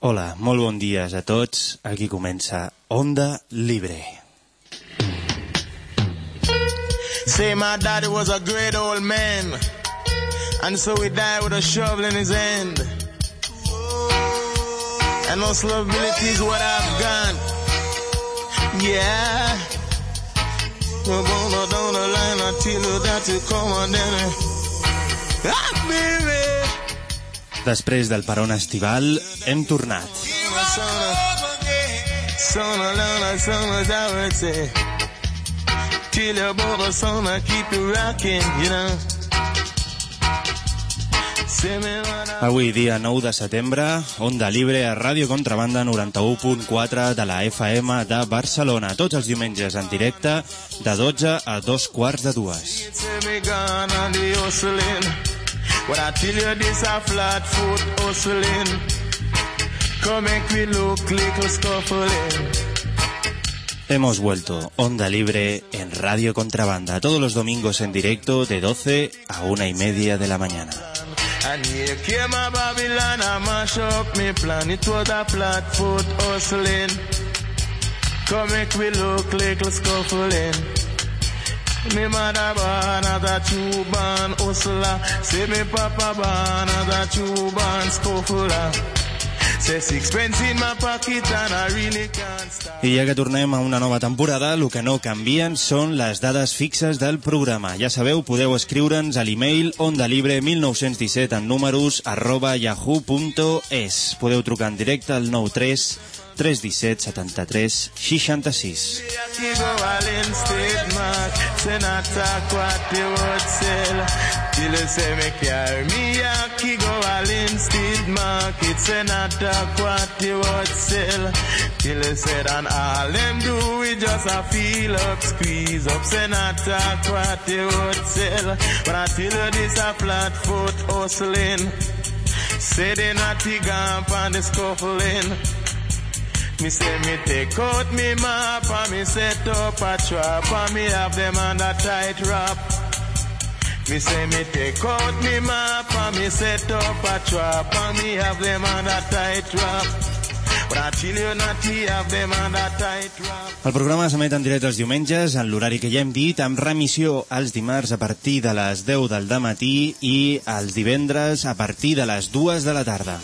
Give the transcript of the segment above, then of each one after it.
Hola, molt bon dies a tots. Aquí comença Onda Libre. Say my daddy was a great old man, and so he died with a shovel in his hand. And hustlability is what I've got. Yeah. We're gonna down the line until you that you come on then. Ah, baby. Després del peron estival, hem tornat. Avui, dia 9 de setembre, Onda Libre a Ràdio Contrabanda 91.4 de la FM de Barcelona. Tots els diumenges en directe, de 12 a dos quarts de dues. When I tell you this a flat foot hustling. Come make we look little scuffling. Hemos vuelto, Onda Libre en Radio Contrabanda, todos los domingos en directo de 12 a una y media de la mañana. And here came a Babylon, I mash up me plan. It was a flat foot hustling. Come make we look little scuffling. Me mother born as a true born hustler. Say me papa born as a true born scuffler. Say sixpence in my pocket and I really can't stop. I ja que tornem a una nova temporada, el que no canvien són les dades fixes del programa. Ja sabeu, podeu escriure'ns a l'e-mail ondalibre1917 en números arroba yahoo.es. Podeu trucar en directe al 93 317 73 66. Killer said, and all them do just a feel up, squeeze up, a. But I tell you this a flat foot hustling. Say they not the and the scuffling. Me say me take out me map and me set up a trap and me have them on a tight wrap. Me say me take out me map and me set up a trap and me have them on a tight wrap. El programa s'emet en directe els diumenges, en l'horari que ja hem dit, amb remissió els dimarts a partir de les 10 del matí i els divendres a partir de les 2 de la tarda.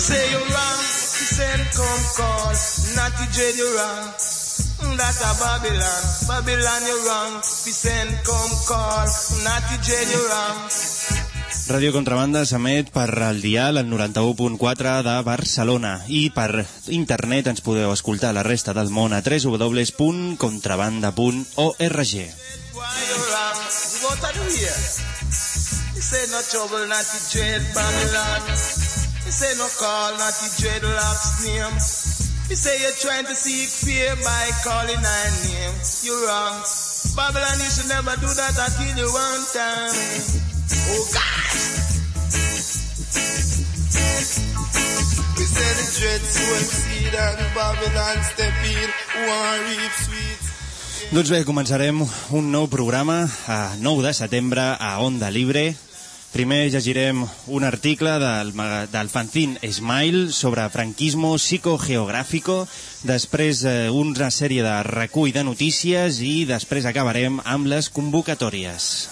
Say you're wrong, he said come call, you're wrong. That's a Babylon, Babylon you wrong. He send come call, not the dread you wrong. Ràdio Contrabanda s'emet per el dial al 91.4 de Barcelona i per internet ens podeu escoltar la resta del món a www.contrabanda.org. To say no trouble, not the dread Babylon. He say no call, not the dreadlocks name. He say you're trying to seek fear by calling my name. You wrong. Babylon, you should never do that until you one time. Oh God! We say the dread soul seed and Babylon step in. One reap sweet. Doncs bé, començarem un nou programa a 9 de setembre a Onda Libre. Primer llegirem un article del, del fanzine Smile sobre franquismo psicogeográfico, després eh, una sèrie de recull de notícies i després acabarem amb les convocatòries.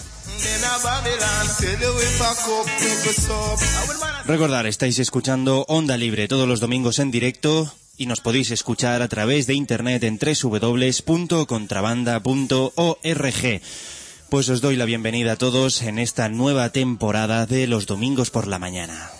Recordar, estáis escuchando Onda Libre todos los domingos en directo y nos podéis escuchar a través de internet en www.contrabanda.org. Pues os doy la bienvenida a todos en esta nueva temporada de los domingos por la mañana.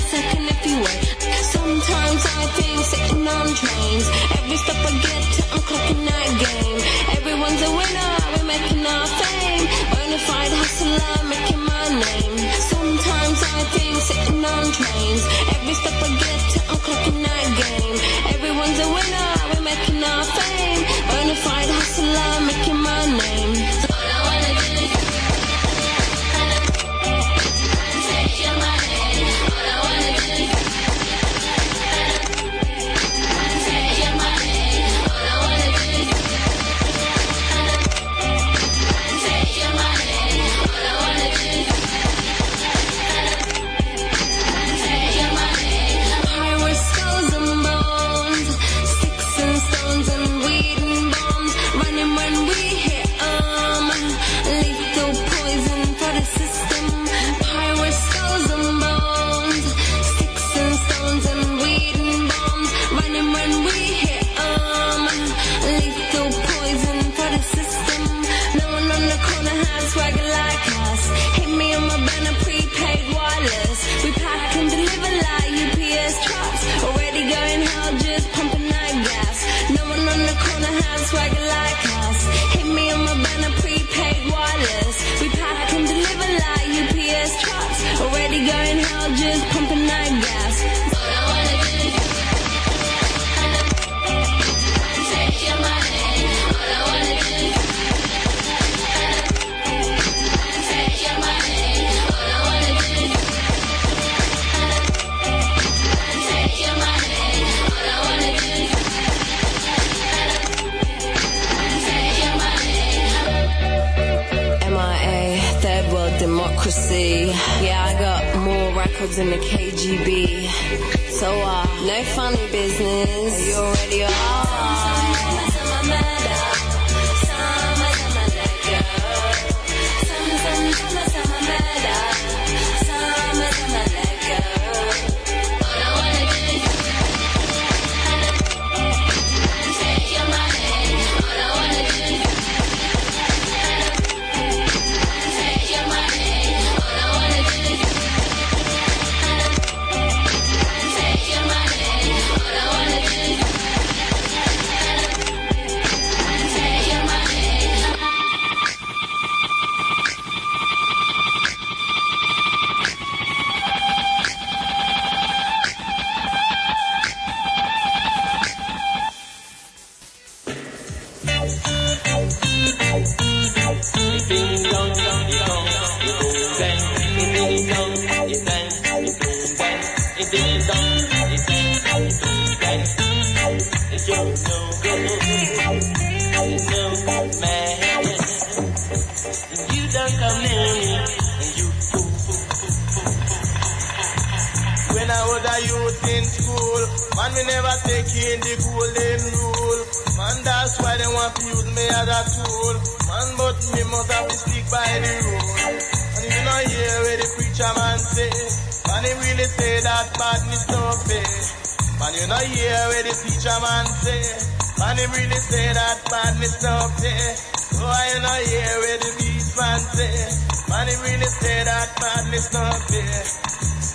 Second if you wait. Sometimes I think sitting on trains. Every step I get to, I'm clocking that game. Everyone's a winner, we're making our fame. Bonafide hustler, making my name. Sometimes I think sitting on trains. Every step I get to, I'm clocking that game. Everyone's Man, you know hear where the teacher man say, man, he really say that badness no pay. Oh, I know hear where the beast man say, man, he really say that badness no pay.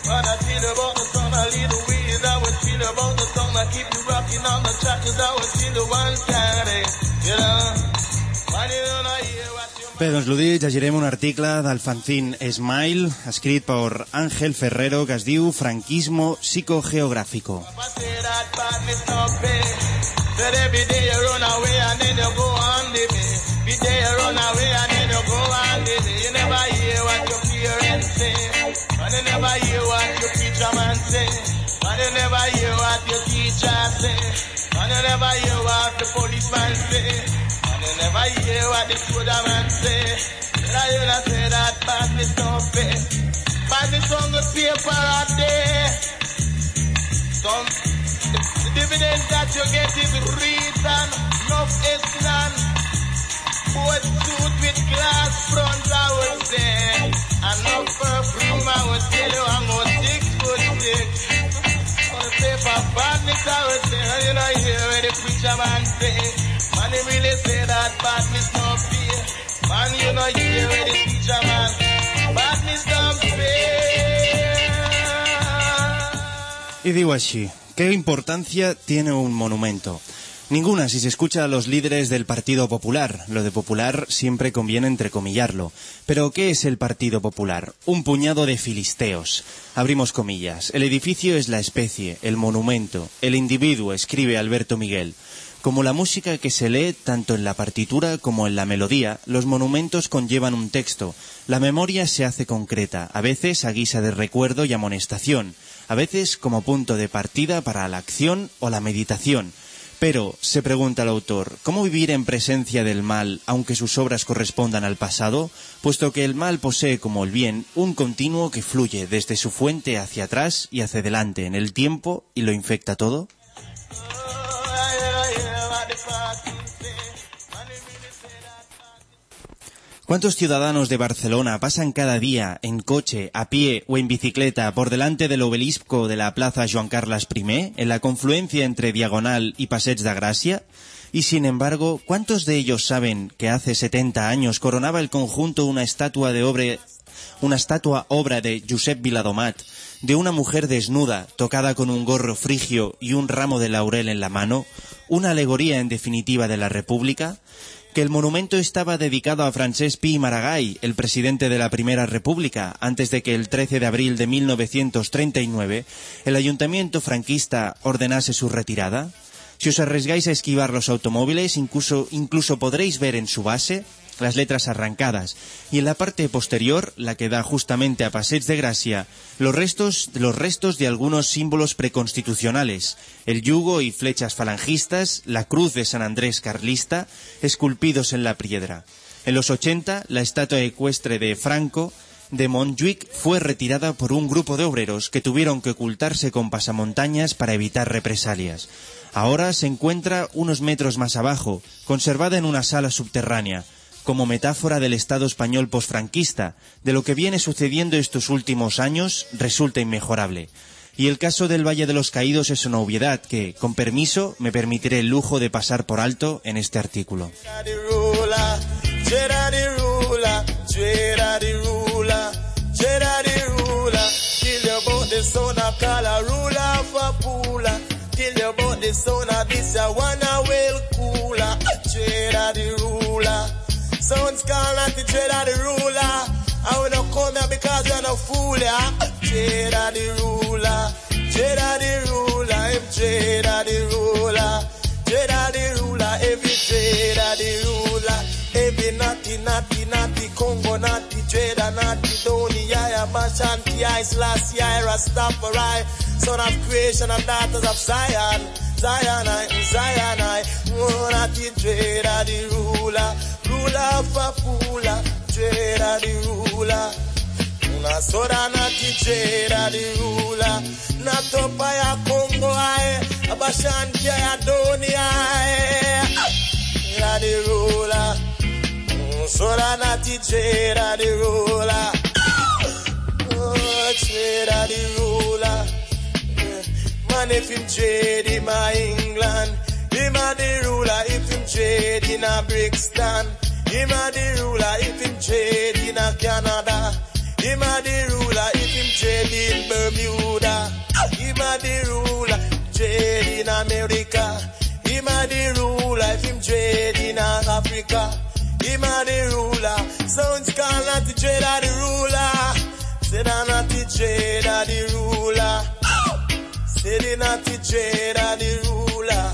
But I feel about the song, a little weird. I would feel about the song, I keep you rocking on the track, cause I would feel the one Saturday, you know. Man, you know hear what you Bé, doncs l'ho dit, llegirem un article del fanzine Smile, escrit per Ángel Ferrero, que es diu Franquismo psicogeográfico. Never hear what the policeman say. You never hear what the soldier man say. Hear that say that badness don't on the paper out there. Some the, dividends that you get is reason, enough is none. Both suit with glass front, I would say. No perfume, I would tell you I'm six foot six. Y digo así, ¿qué importancia tiene un monumento? Ninguna si se escucha a los líderes del Partido Popular. Lo de popular siempre conviene entrecomillarlo. Pero ¿qué es el Partido Popular? Un puñado de filisteos. Abrimos comillas. El edificio es la especie, el monumento, el individuo, escribe Alberto Miguel. Como la música que se lee tanto en la partitura como en la melodía, los monumentos conllevan un texto. La memoria se hace concreta, a veces a guisa de recuerdo y amonestación, a veces como punto de partida para la acción o la meditación. Pero, se pregunta el autor, ¿cómo vivir en presencia del mal aunque sus obras correspondan al pasado? Puesto que el mal posee como el bien un continuo que fluye desde su fuente hacia atrás y hacia adelante en el tiempo y lo infecta todo. ¿Cuántos ciudadanos de Barcelona pasan cada día en coche, a pie o en bicicleta por delante del obelisco de la Plaza Joan Carles I, en la confluencia entre Diagonal y Passeig de Gracia? Y sin embargo, ¿cuántos de ellos saben que hace 70 años coronaba el conjunto una estatua de obra, una estatua obra de Josep Viladomat, de una mujer desnuda, tocada con un gorro frigio y un ramo de laurel en la mano, una alegoría en definitiva de la República? Que el monumento estaba dedicado a Francesc Pi Maragall, el presidente de la Primera República, antes de que el 13 de abril de 1939 el ayuntamiento franquista ordenase su retirada? Si os arriesgáis a esquivar los automóviles, incluso, incluso podréis ver en su base las letras arrancadas y en la parte posterior, la que da justamente a Passeig de Gracia, los restos, los restos de algunos símbolos preconstitucionales, el yugo y flechas falangistas, la cruz de San Andrés carlista, esculpidos en la piedra. En los 80, la estatua ecuestre de Franco de Montjuic fue retirada por un grupo de obreros que tuvieron que ocultarse con pasamontañas para evitar represalias. Ahora se encuentra unos metros más abajo, conservada en una sala subterránea, como metáfora del Estado español posfranquista, de lo que viene sucediendo estos últimos años, resulta inmejorable. Y el caso del Valle de los Caídos es una obviedad que, con permiso, me permitiré el lujo de pasar por alto en este artículo. Sounds call not the dread of the ruler. I will not come here because you're no fool, yeah. Dread of the ruler, dread of the ruler, him dread of the ruler, dread of the ruler, every dread of the ruler, every naughty, naughty, naughty, Congo, naughty, dread of naughty, Doni, Yaya, Bashanti, Ice, Last, Yaira, Rastafari, son of creation and daughters of Zion. Zionai, Zionai, one at the dread of the ruler, ruler of a fooler, dread of the ruler. one Una soda na tijera di rula. Na topa ya Kongo ae Abashandia ya doni ae. Ya di rula. Soda na tijera di rula. Oh, tijera di rula man if him trade in my England him a the ruler if him trade in a Brixton him a the ruler if him trade in a Canada. Him a the ruler if him trade in Bermuda. Him a the ruler trade in America. Him a the ruler if him trade in Africa. Him a the ruler. Sounds call not the trade of the ruler. Say that not the trade of the ruler. Say they not the trade the ruler.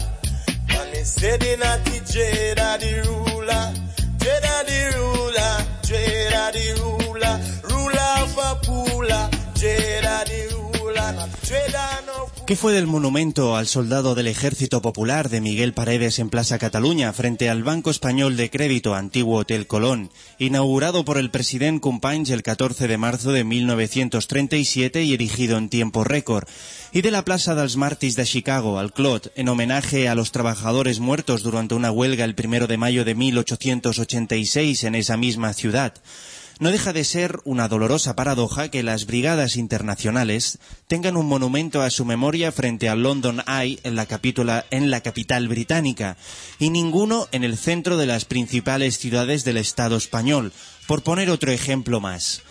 And they say they not the trade the ruler. Jeda the ruler, Jeda the ruler, ruler of a pula, Jeda the ruler, not Jeda no ¿Qué fue del monumento al soldado del Ejército Popular de Miguel Paredes en Plaza Cataluña frente al Banco Español de Crédito Antiguo Hotel Colón, inaugurado por el presidente Companys el 14 de marzo de 1937 y erigido en tiempo récord? Y de la Plaza dels Màrtirs de Chicago al Clot, en homenaje a los trabajadores muertos durante una huelga el primero de mayo de 1886 en esa misma ciudad? No deja de ser una dolorosa paradoja que las brigadas internacionales tengan un monumento a su memoria frente al London Eye en la, en la capital británica y ninguno en el centro de las principales ciudades del Estado español, por poner otro ejemplo más.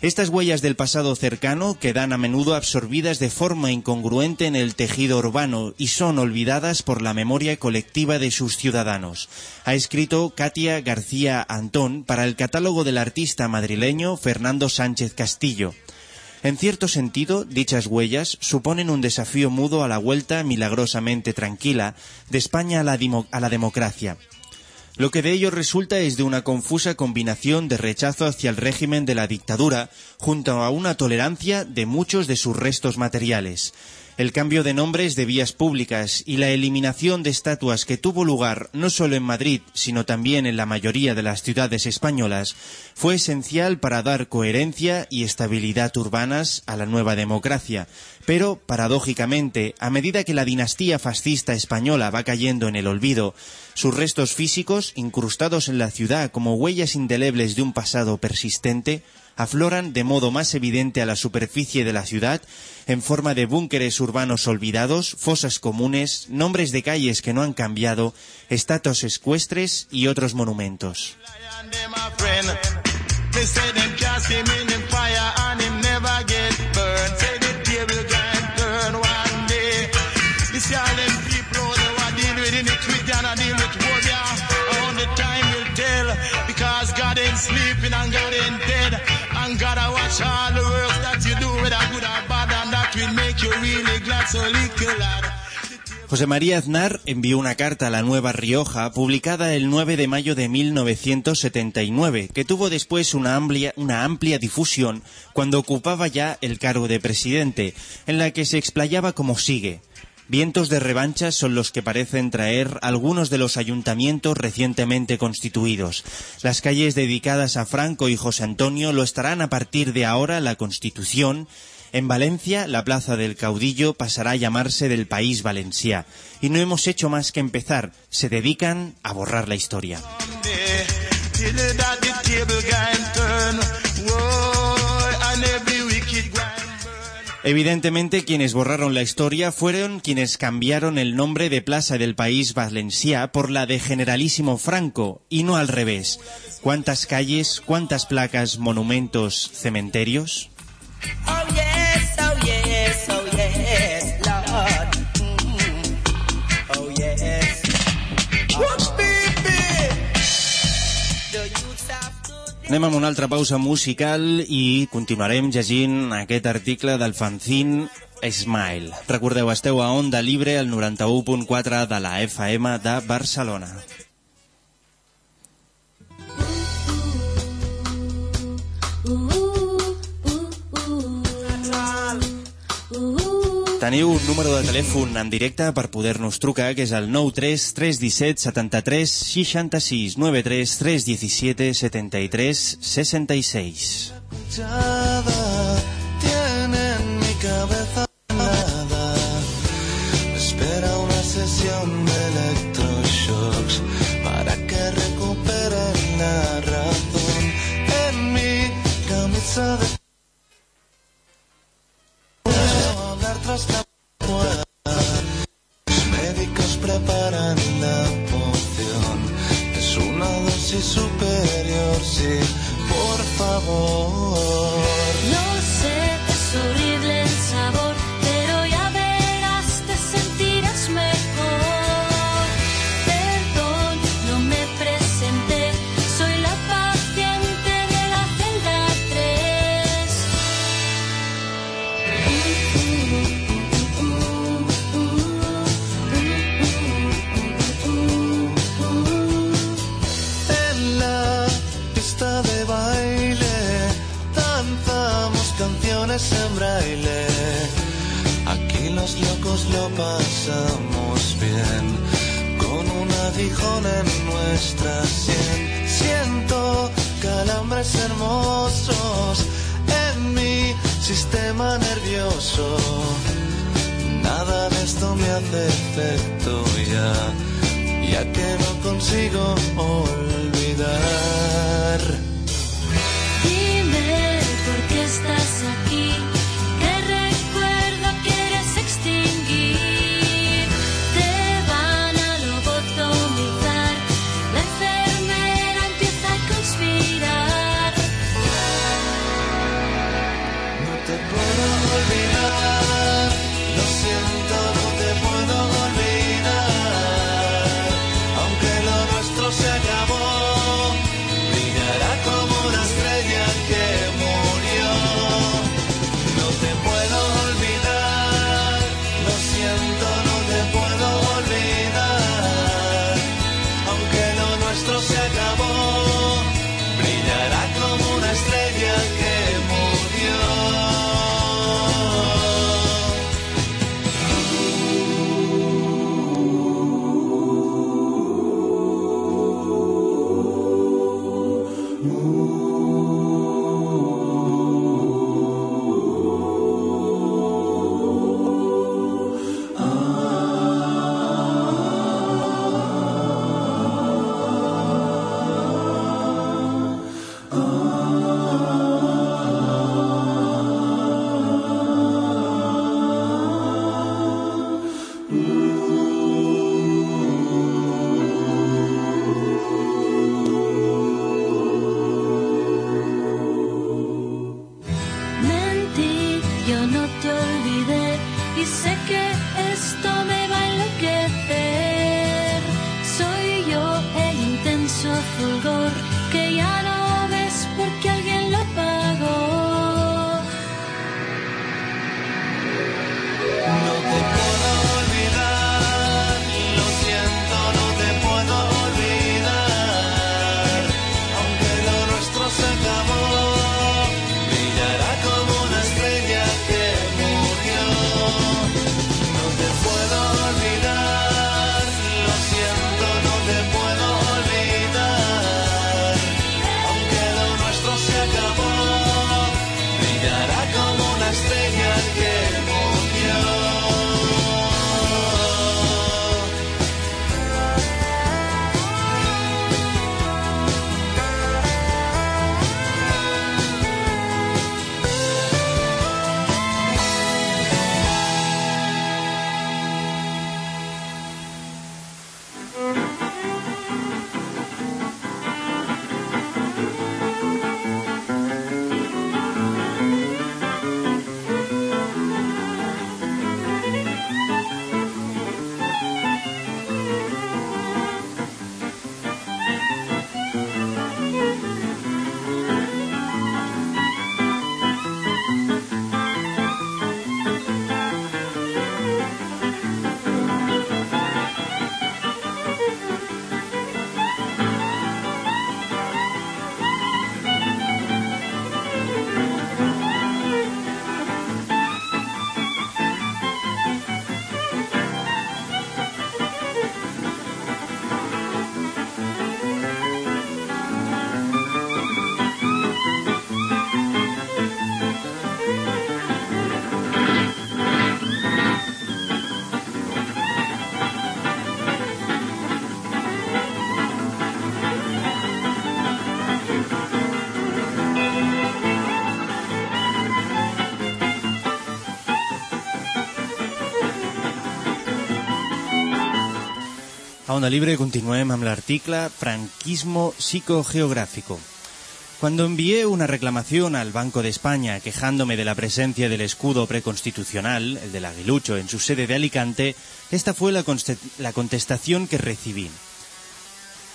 Estas huellas del pasado cercano quedan a menudo absorbidas de forma incongruente en el tejido urbano y son olvidadas por la memoria colectiva de sus ciudadanos. Ha escrito Katia García Antón para el catálogo del artista madrileño Fernando Sánchez Castillo. En cierto sentido, dichas huellas suponen un desafío mudo a la vuelta milagrosamente tranquila de España a la, a la democracia. Lo que de ello resulta es de una confusa combinación de rechazo hacia el régimen de la dictadura junto a una tolerancia de muchos de sus restos materiales. El cambio de nombres de vías públicas y la eliminación de estatuas que tuvo lugar no solo en Madrid, sino también en la mayoría de las ciudades españolas, fue esencial para dar coherencia y estabilidad urbanas a la nueva democracia. Pero, paradójicamente, a medida que la dinastía fascista española va cayendo en el olvido, sus restos físicos, incrustados en la ciudad como huellas indelebles de un pasado persistente, afloran de modo más evidente a la superficie de la ciudad en forma de búnkeres urbanos olvidados, fosas comunes, nombres de calles que no han cambiado, estatuas escuestres y otros monumentos. José María Aznar envió una carta a la Nueva Rioja publicada el 9 de mayo de 1979, que tuvo después una amplia, una amplia difusión cuando ocupaba ya el cargo de presidente, en la que se explayaba como sigue. Vientos de revancha son los que parecen traer algunos de los ayuntamientos recientemente constituidos. Las calles dedicadas a Franco y José Antonio lo estarán a partir de ahora la Constitución. En Valencia, la Plaza del Caudillo pasará a llamarse del País Valencià. Y no hemos hecho más que empezar. Se dedican a borrar la historia. Evidentemente, quienes borraron la historia fueron quienes cambiaron el nombre de Plaza del País Valencià por la de Generalísimo Franco, y no al revés. ¿Cuántas calles, cuántas placas, monumentos, cementerios? Anem amb una altra pausa musical i continuarem llegint aquest article del fanzine Smile. Recordeu, esteu a Onda Libre, al 91.4 de la FM de Barcelona. Teniu un número de telèfon en directe per poder-nos trucar, que és el 93 317 73 66 93 317 73 66. tiene en mi. Espera una sesión de electroshocks para que la razón. En mi de Puedo hablar tras la. Los médicos preparan la poción. Es una dosis superior, sí, por favor. Lo pasamos bien con un aguijón en nuestra sien. Siento calambres hermosos en mi sistema nervioso. Nada de esto me hace efecto ya, ya que no consigo olvidar. that Onda Libre continuem amb l'article Franquismo psicogeográfico. Cuando envié una reclamación al Banco de España quejándome de la presencia del escudo preconstitucional, el del aguilucho, en su sede de Alicante, esta fue la, la contestación que recibí.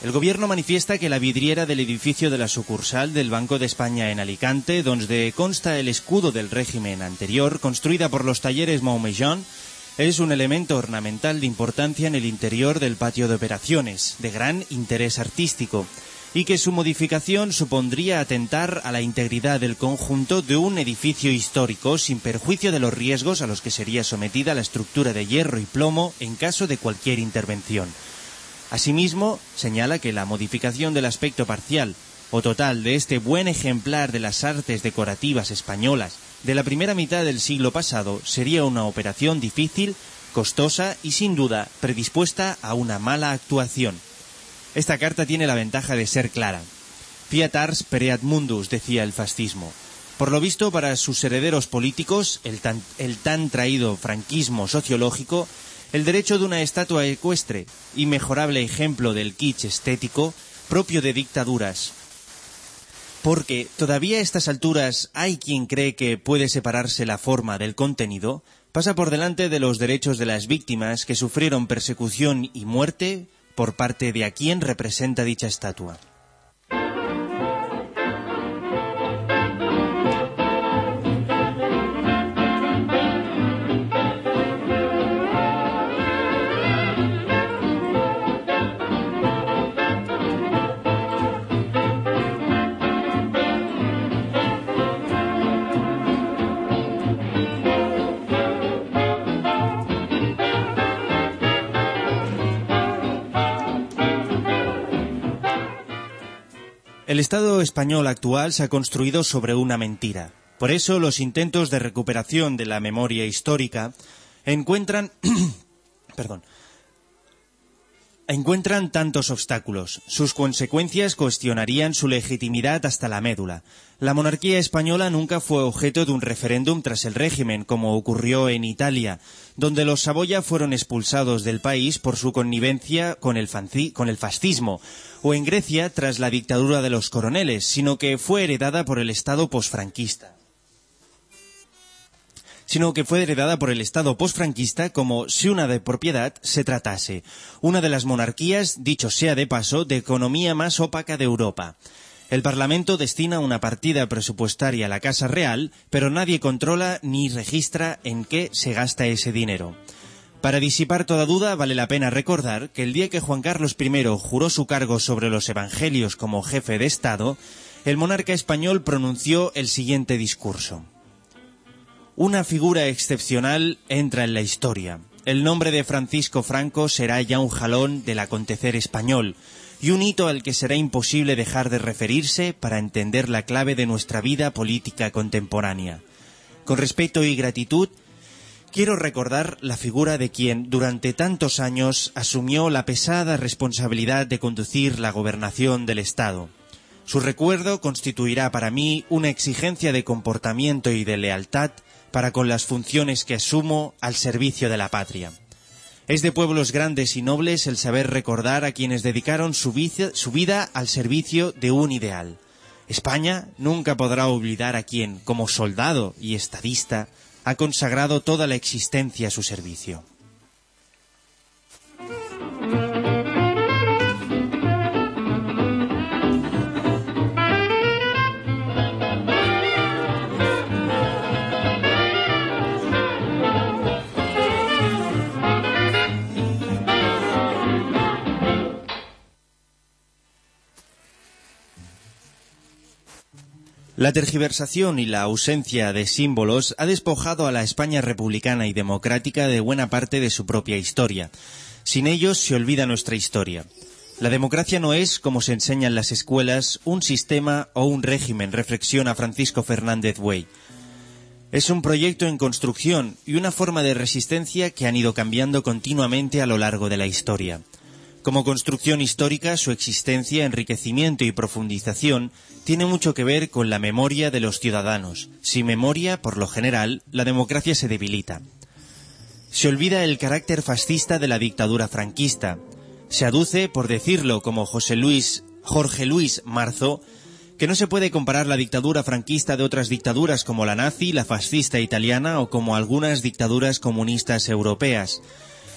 El gobierno manifiesta que la vidriera del edificio de la sucursal del Banco de España en Alicante, donde consta el escudo del régimen anterior, construida por los talleres Maumellón, es un elemento ornamental de importancia en el interior del patio de operaciones, de gran interés artístico, y que su modificación supondría atentar a la integridad del conjunto de un edificio histórico sin perjuicio de los riesgos a los que sería sometida la estructura de hierro y plomo en caso de cualquier intervención. Asimismo, señala que la modificación del aspecto parcial o total de este buen ejemplar de las artes decorativas españolas de la primera mitad del siglo pasado sería una operación difícil, costosa y sin duda predispuesta a una mala actuación. Esta carta tiene la ventaja de ser clara. Fiat ars pereat mundus, decía el fascismo. Por lo visto, para sus herederos políticos, el tan, el tan traído franquismo sociológico, el derecho de una estatua ecuestre, inmejorable ejemplo del kitsch estético, propio de dictaduras, porque todavía a estas alturas hay quien cree que puede separarse la forma del contenido, pasa por delante de los derechos de las víctimas que sufrieron persecución y muerte por parte de a quien representa dicha estatua. El Estado español actual se ha construido sobre una mentira. Por eso los intentos de recuperación de la memoria histórica encuentran perdón, encuentran tantos obstáculos. Sus consecuencias cuestionarían su legitimidad hasta la médula. La monarquía española nunca fue objeto de un referéndum tras el régimen, como ocurrió en Italia, donde los Saboya fueron expulsados del país por su connivencia con el, fascismo, o en Grecia tras la dictadura de los coroneles, sino que fue heredada por el Estado posfranquista. Sino que fue heredada por el Estado postfranquista como si una de propiedad se tratase, una de las monarquías, dicho sea de paso, de economía más opaca de Europa. El Parlamento destina una partida presupuestaria a la Casa Real, pero nadie controla ni registra en qué se gasta ese dinero. Para disipar toda duda, vale la pena recordar que el día que Juan Carlos I juró su cargo sobre los Evangelios como jefe de Estado, el monarca español pronunció el siguiente discurso. Una figura excepcional entra en la historia. El nombre de Francisco Franco será ya un jalón del acontecer español y un hito al que será imposible dejar de referirse para entender la clave de nuestra vida política contemporánea. Con respeto y gratitud, quiero recordar la figura de quien durante tantos años asumió la pesada responsabilidad de conducir la gobernación del Estado. Su recuerdo constituirá para mí una exigencia de comportamiento y de lealtad para con las funciones que asumo al servicio de la patria. Es de pueblos grandes y nobles el saber recordar a quienes dedicaron su, su vida al servicio de un ideal. España nunca podrá olvidar a quien, como soldado y estadista, ha consagrado toda la existencia a su servicio. La tergiversación y la ausencia de símbolos ha despojado a la España republicana y democrática de buena parte de su propia historia. Sin ellos se olvida nuestra historia. La democracia no es, como se enseña en las escuelas, un sistema o un régimen, reflexiona Francisco Fernández Buey. Es un proyecto en construcción y una forma de resistencia que han ido cambiando continuamente a lo largo de la historia. Como construcción histórica, su existencia, enriquecimiento y profundización tiene mucho que ver con la memoria de los ciudadanos. Sin memoria, por lo general, la democracia se debilita. Se olvida el carácter fascista de la dictadura franquista. Se aduce, por decirlo como José Luis, Jorge Luis Marzo, que no se puede comparar la dictadura franquista de otras dictaduras como la nazi, la fascista italiana o como algunas dictaduras comunistas europeas.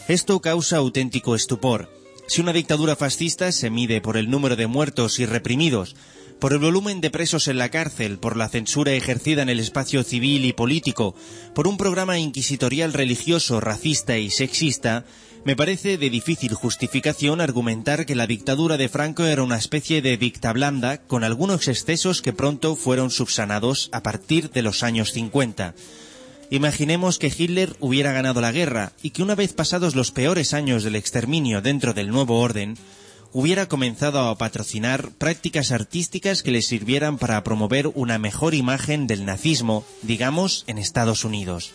Esto causa auténtico estupor. Si una dictadura fascista se mide por el número de muertos y reprimidos, por el volumen de presos en la cárcel, por la censura ejercida en el espacio civil y político, por un programa inquisitorial religioso, racista y sexista, me parece de difícil justificación argumentar que la dictadura de Franco era una especie de dicta blanda con algunos excesos que pronto fueron subsanados a partir de los años 50. Imaginemos que Hitler hubiera ganado la guerra y que una vez pasados los peores años del exterminio dentro del nuevo orden, hubiera comenzado a patrocinar prácticas artísticas que le sirvieran para promover una mejor imagen del nazismo, digamos, en Estados Unidos.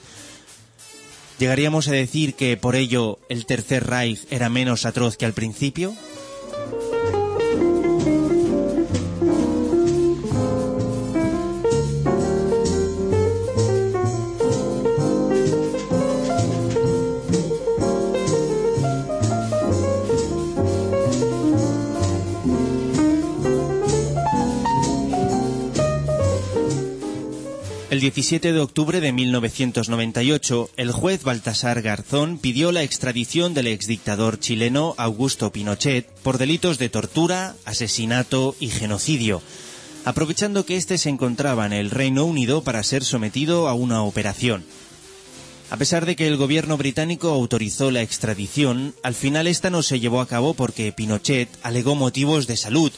¿Llegaríamos a decir que por ello el Tercer Reich era menos atroz que al principio? 17 de octubre de 1998, el juez Baltasar Garzón pidió la extradición del exdictador chileno Augusto Pinochet por delitos de tortura, asesinato y genocidio, aprovechando que éste se encontraba en el Reino Unido para ser sometido a una operación. A pesar de que el gobierno británico autorizó la extradición, al final esta no se llevó a cabo porque Pinochet alegó motivos de salud,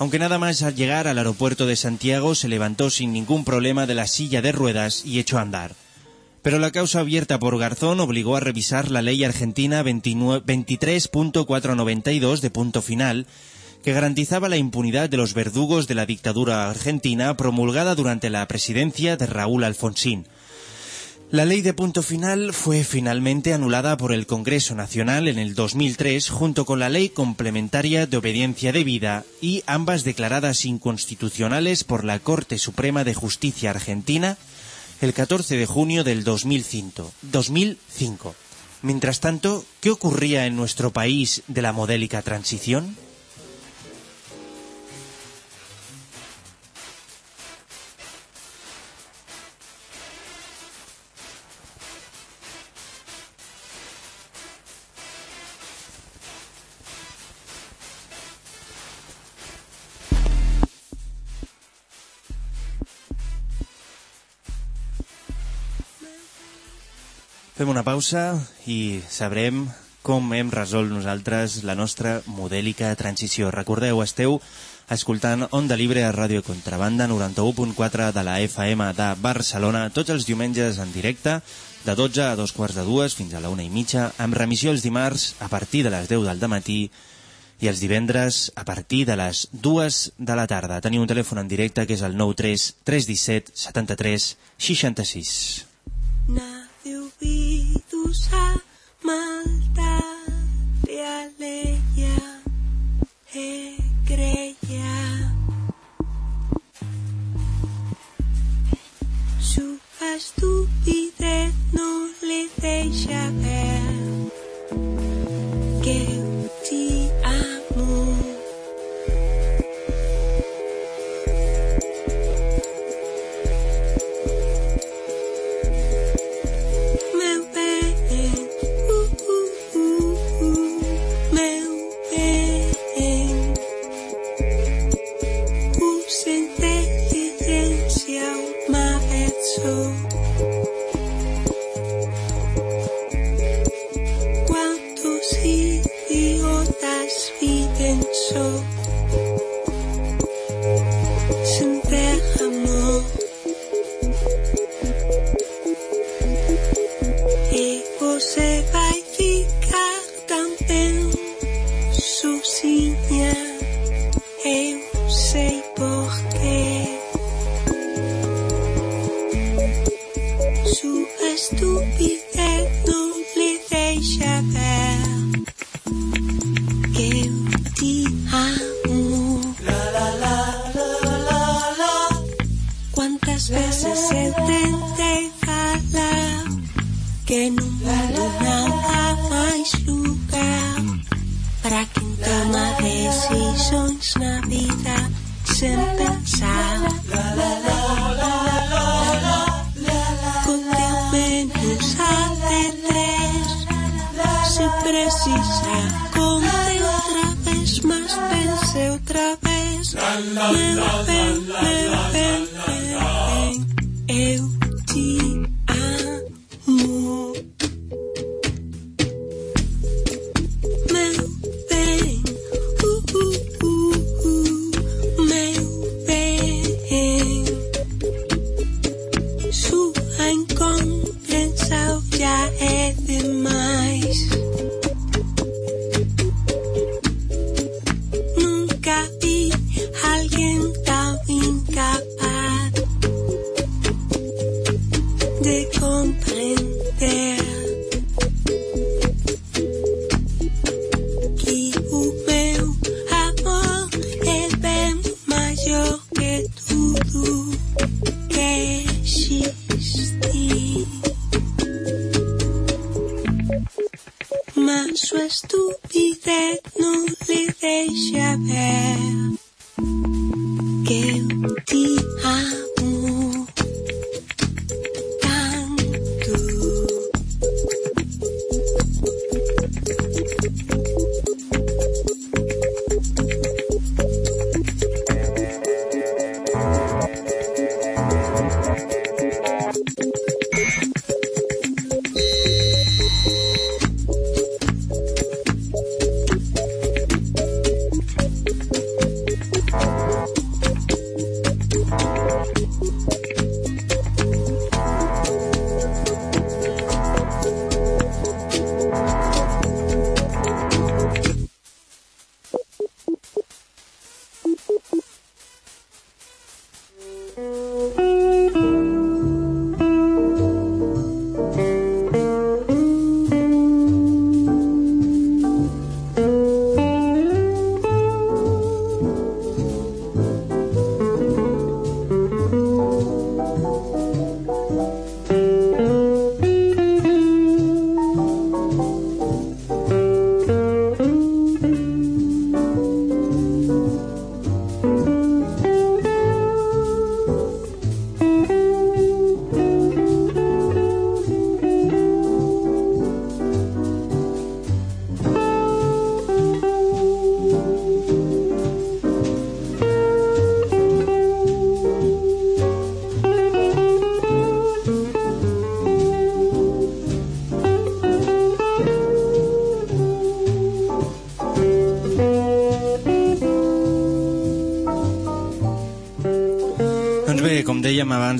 aunque nada más al llegar al aeropuerto de Santiago se levantó sin ningún problema de la silla de ruedas y echó a andar. Pero la causa abierta por Garzón obligó a revisar la ley argentina 23.492 de punto final, que garantizaba la impunidad de los verdugos de la dictadura argentina promulgada durante la presidencia de Raúl Alfonsín. La ley de punto final fue finalmente anulada por el Congreso Nacional en el 2003 junto con la ley complementaria de obediencia debida y ambas declaradas inconstitucionales por la Corte Suprema de Justicia Argentina el 14 de junio del 2005. 2005. Mientras tanto, ¿qué ocurría en nuestro país de la modélica transición? Fem una pausa i sabrem com hem resolt nosaltres la nostra modèlica transició. Recordeu, esteu escoltant Onda Libre a Ràdio Contrabanda 91.4 de la FM de Barcelona tots els diumenges en directe de 12 a dos quarts de dues fins a la una i mitja amb remissió els dimarts a partir de les 10 del matí i els divendres a partir de les 2 de la tarda. Teniu un telèfon en directe que és el 93 317 73 66. Nadie usa maldad de aleya e creia. Su estupidez no le deja ver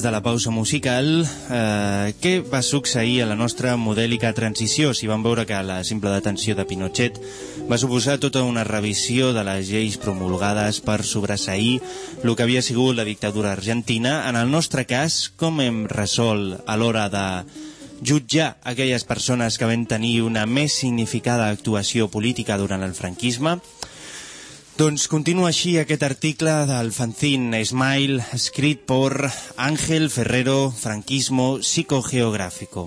abans de la pausa musical eh, què va succeir a la nostra modèlica transició si vam veure que la simple detenció de Pinochet va suposar tota una revisió de les lleis promulgades per sobreseir el que havia sigut la dictadura argentina. En el nostre cas, com hem resolt a l'hora de jutjar aquelles persones que van tenir una més significada actuació política durant el franquisme? Doncs continua així aquest article del fanzine Smile, escrit por Ángel Ferrero, Franquismo Psicogeográfico.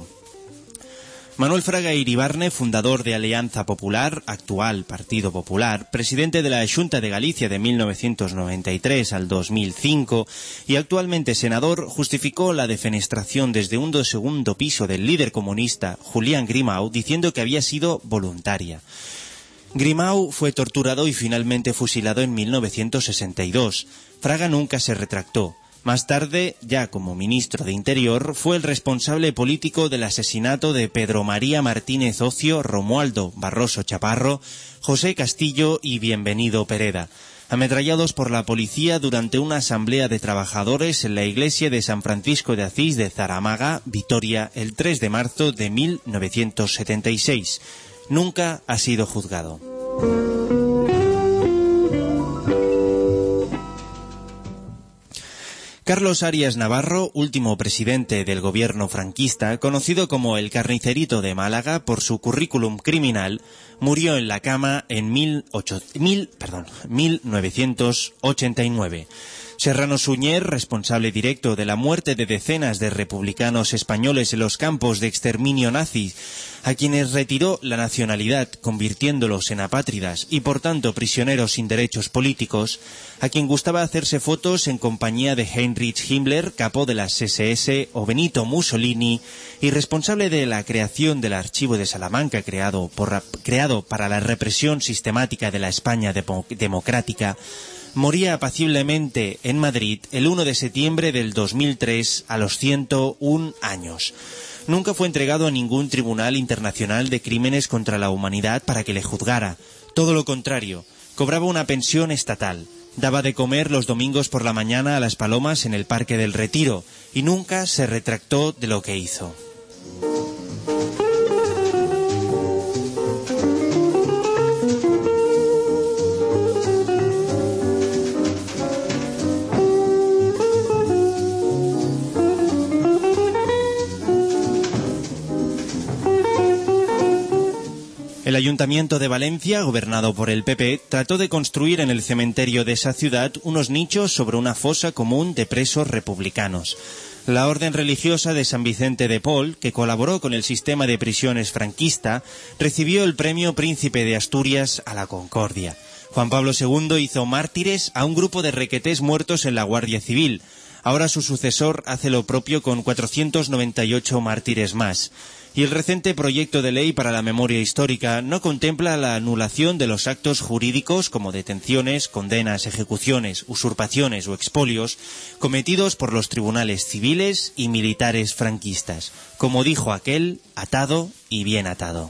Manuel Fraga Iribarne, fundador de Alianza Popular, actual Partido Popular, presidente de la Junta de Galicia de 1993 al 2005 y actualmente senador, justificó la defenestración desde un segundo piso del líder comunista Julián Grimau diciendo que había sido voluntaria. Grimau fue torturado y finalmente fusilado en 1962. Fraga nunca se retractó. Más tarde, ya como ministro de Interior, fue el responsable político del asesinato de Pedro María Martínez Ocio, Romualdo Barroso Chaparro, José Castillo y Bienvenido Pereda, ametrallados por la policía durante una asamblea de trabajadores en la iglesia de San Francisco de Asís de Zaramaga, Vitoria, el 3 de marzo de 1976 nunca ha sido juzgado. Carlos Arias Navarro, último presidente del gobierno franquista, conocido como el carnicerito de Málaga por su currículum criminal, murió en la cama en 18 mil- perdón, 1989. Serrano Suñer, responsable directo de la muerte de decenas de republicanos españoles en los campos de exterminio nazi, a quienes retiró la nacionalidad, convirtiéndolos en apátridas y por tanto prisioneros sin derechos políticos, a quien gustaba hacerse fotos en compañía de Heinrich Himmler, capo de las SS, o Benito Mussolini, y responsable de la creación del Archivo de Salamanca creado, para la represión sistemática de la España democrática, moría apaciblemente en Madrid el 1 de septiembre del 2003 a los 101 años. Nunca fue entregado a ningún tribunal internacional de crímenes contra la humanidad para que le juzgara. Todo lo contrario, cobraba una pensión estatal. Daba de comer los domingos por la mañana a las palomas en el Parque del Retiro y nunca se retractó de lo que hizo. El Ayuntamiento de Valencia, gobernado por el PP, trató de construir en el cementerio de esa ciudad unos nichos sobre una fosa común de presos republicanos. La orden religiosa de San Vicente de Paul, que colaboró con el sistema de prisiones franquista, recibió el premio Príncipe de Asturias a la Concordia. Juan Pablo II hizo mártires a un grupo de requetés muertos en la Guardia Civil. Ahora su sucesor hace lo propio con 498 mártires más. Y el reciente proyecto de ley para la memoria histórica no contempla la anulación de los actos jurídicos como detenciones, condenas, ejecuciones, usurpaciones o expolios cometidos por los tribunales civiles y militares franquistas. Como dijo aquel, atado y bien atado.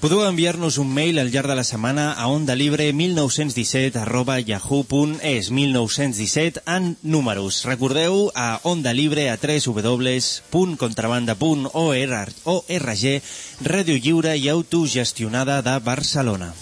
Podeu enviar-nos un mail al llarg de la setmana a onda libre 1917 arroba yahoo.es 1917 en números. Recordeu a onda libre a www.contrabanda.org ràdio lliure i autogestionada de Barcelona.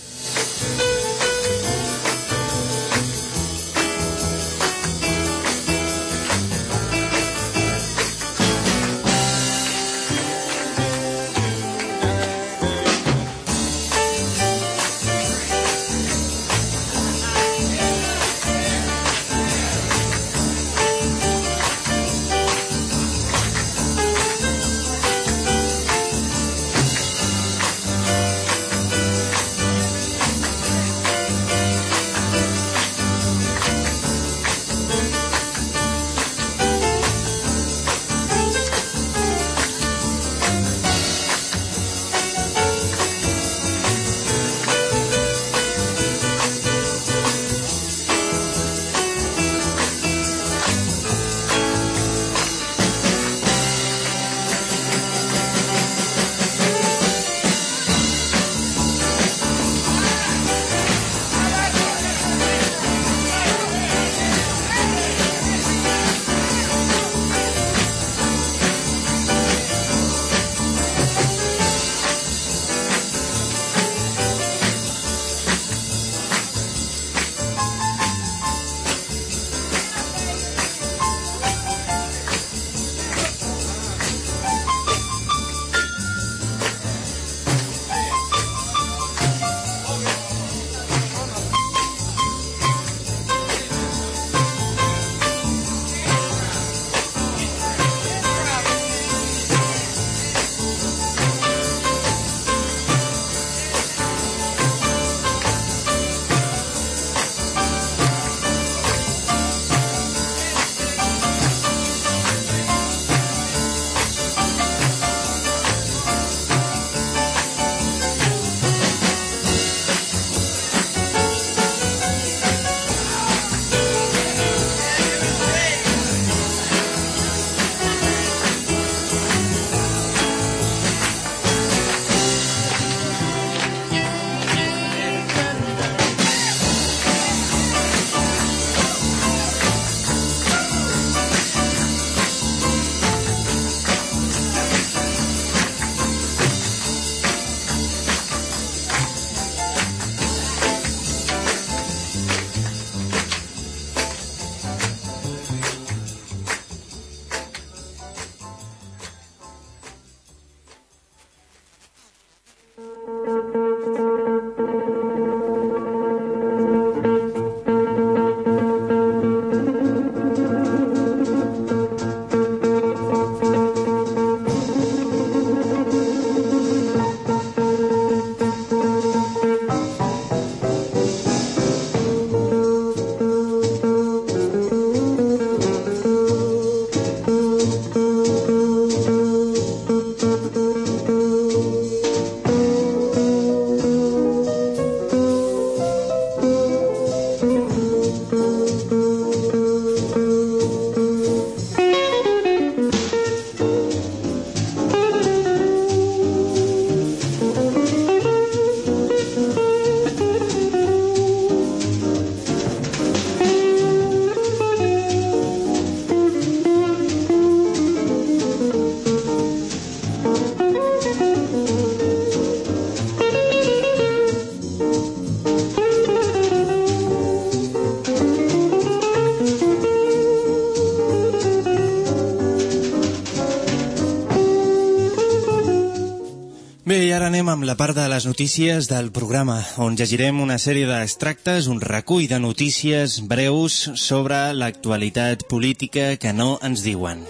Amb la part de les notícies del programa, on llegirem una sèrie d'extractes, un recull de notícies breus sobre l'actualitat política que no ens diuen.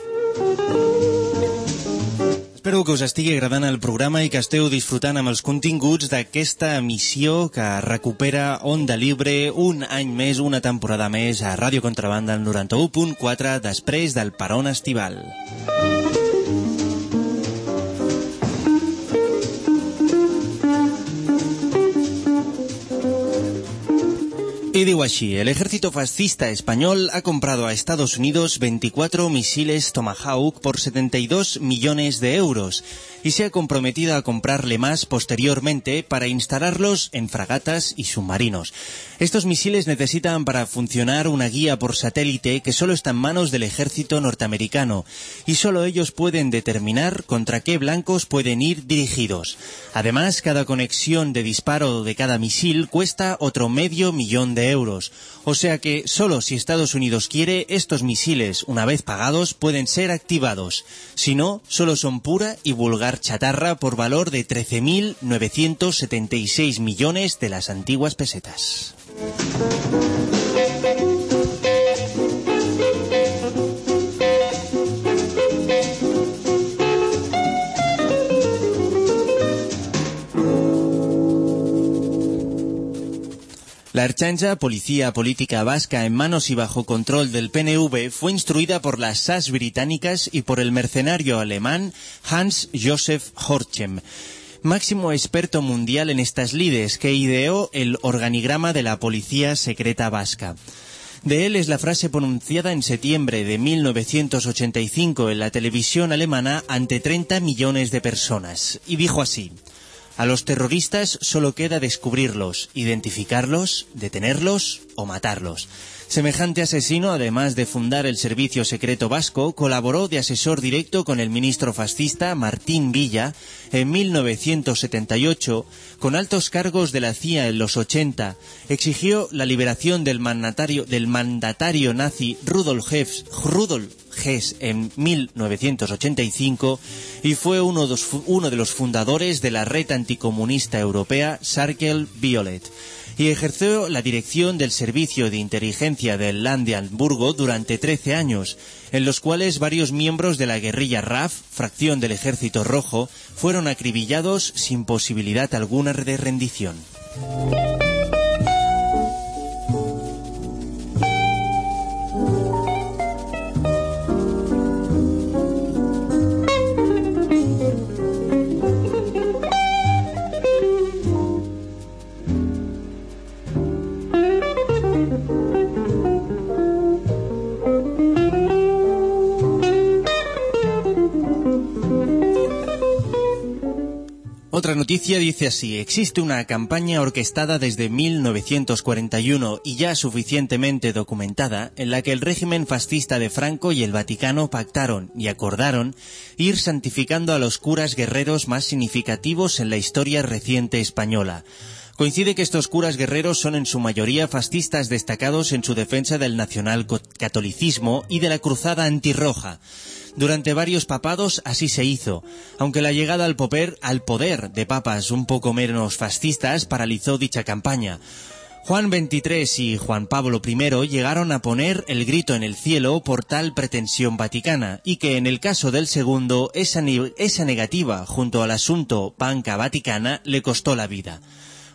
Espero que us estigui agradant el programa i que esteu disfrutant amb els continguts d'aquesta emissió que recupera Onda Libre un any més, una temporada més a Ràdio Contrabanda al 91.4 després del Peron Estival. Y digo así, el ejército fascista español ha comprado a Estados Unidos 24 misiles Tomahawk por 72 millones de euros y se ha comprometido a comprarle más posteriormente para instalarlos en fragatas y submarinos. Estos misiles necesitan para funcionar una guía por satélite que solo está en manos del ejército norteamericano y solo ellos pueden determinar contra qué blancos pueden ir dirigidos. Además, cada conexión de disparo de cada misil cuesta otro medio millón de euros. O sea que solo si Estados Unidos quiere, estos misiles, una vez pagados, pueden ser activados. Si no, solo son pura y vulgar chatarra por valor de 13.976 millones de las antiguas pesetas. La Erchancha, policía política vasca en manos y bajo control del PNV, fue instruida por las SAS británicas y por el mercenario alemán Hans Josef Horchem, máximo experto mundial en estas lides, que ideó el organigrama de la policía secreta vasca. De él es la frase pronunciada en septiembre de 1985 en la televisión alemana ante 30 millones de personas. Y dijo así, a los terroristas solo queda descubrirlos, identificarlos, detenerlos o matarlos. Semejante asesino, además de fundar el Servicio Secreto Vasco, colaboró de asesor directo con el ministro fascista Martín Villa en 1978, con altos cargos de la CIA en los 80, exigió la liberación del mandatario, del mandatario nazi Rudolf Hess, Rudolf Hess en 1985 y fue uno de, los, de fundadores de la red anticomunista europea Circle Violet y ejerció la dirección del Servicio de Inteligencia del Landenburgo durante 13 años, en los cuales varios miembros de la guerrilla RAF, fracción del Ejército Rojo, fueron acribillados sin posibilidad alguna de rendición. Otra noticia dice así, existe una campaña orquestada desde 1941 y ya suficientemente documentada en la que el régimen fascista de Franco y el Vaticano pactaron y acordaron ir santificando a los curas guerreros más significativos en la historia reciente española. Coincide que estos curas guerreros son en su mayoría fascistas destacados en su defensa del nacional-catolicismo y de la cruzada antirroja. Durante varios papados así se hizo, aunque la llegada al, poder, al poder de papas un poco menos fascistas paralizó dicha campaña. Juan XXIII y Juan Pablo I llegaron a poner el grito en el cielo por tal pretensión vaticana, y que en el caso del segundo, esa, esa negativa junto al asunto banca vaticana le costó la vida.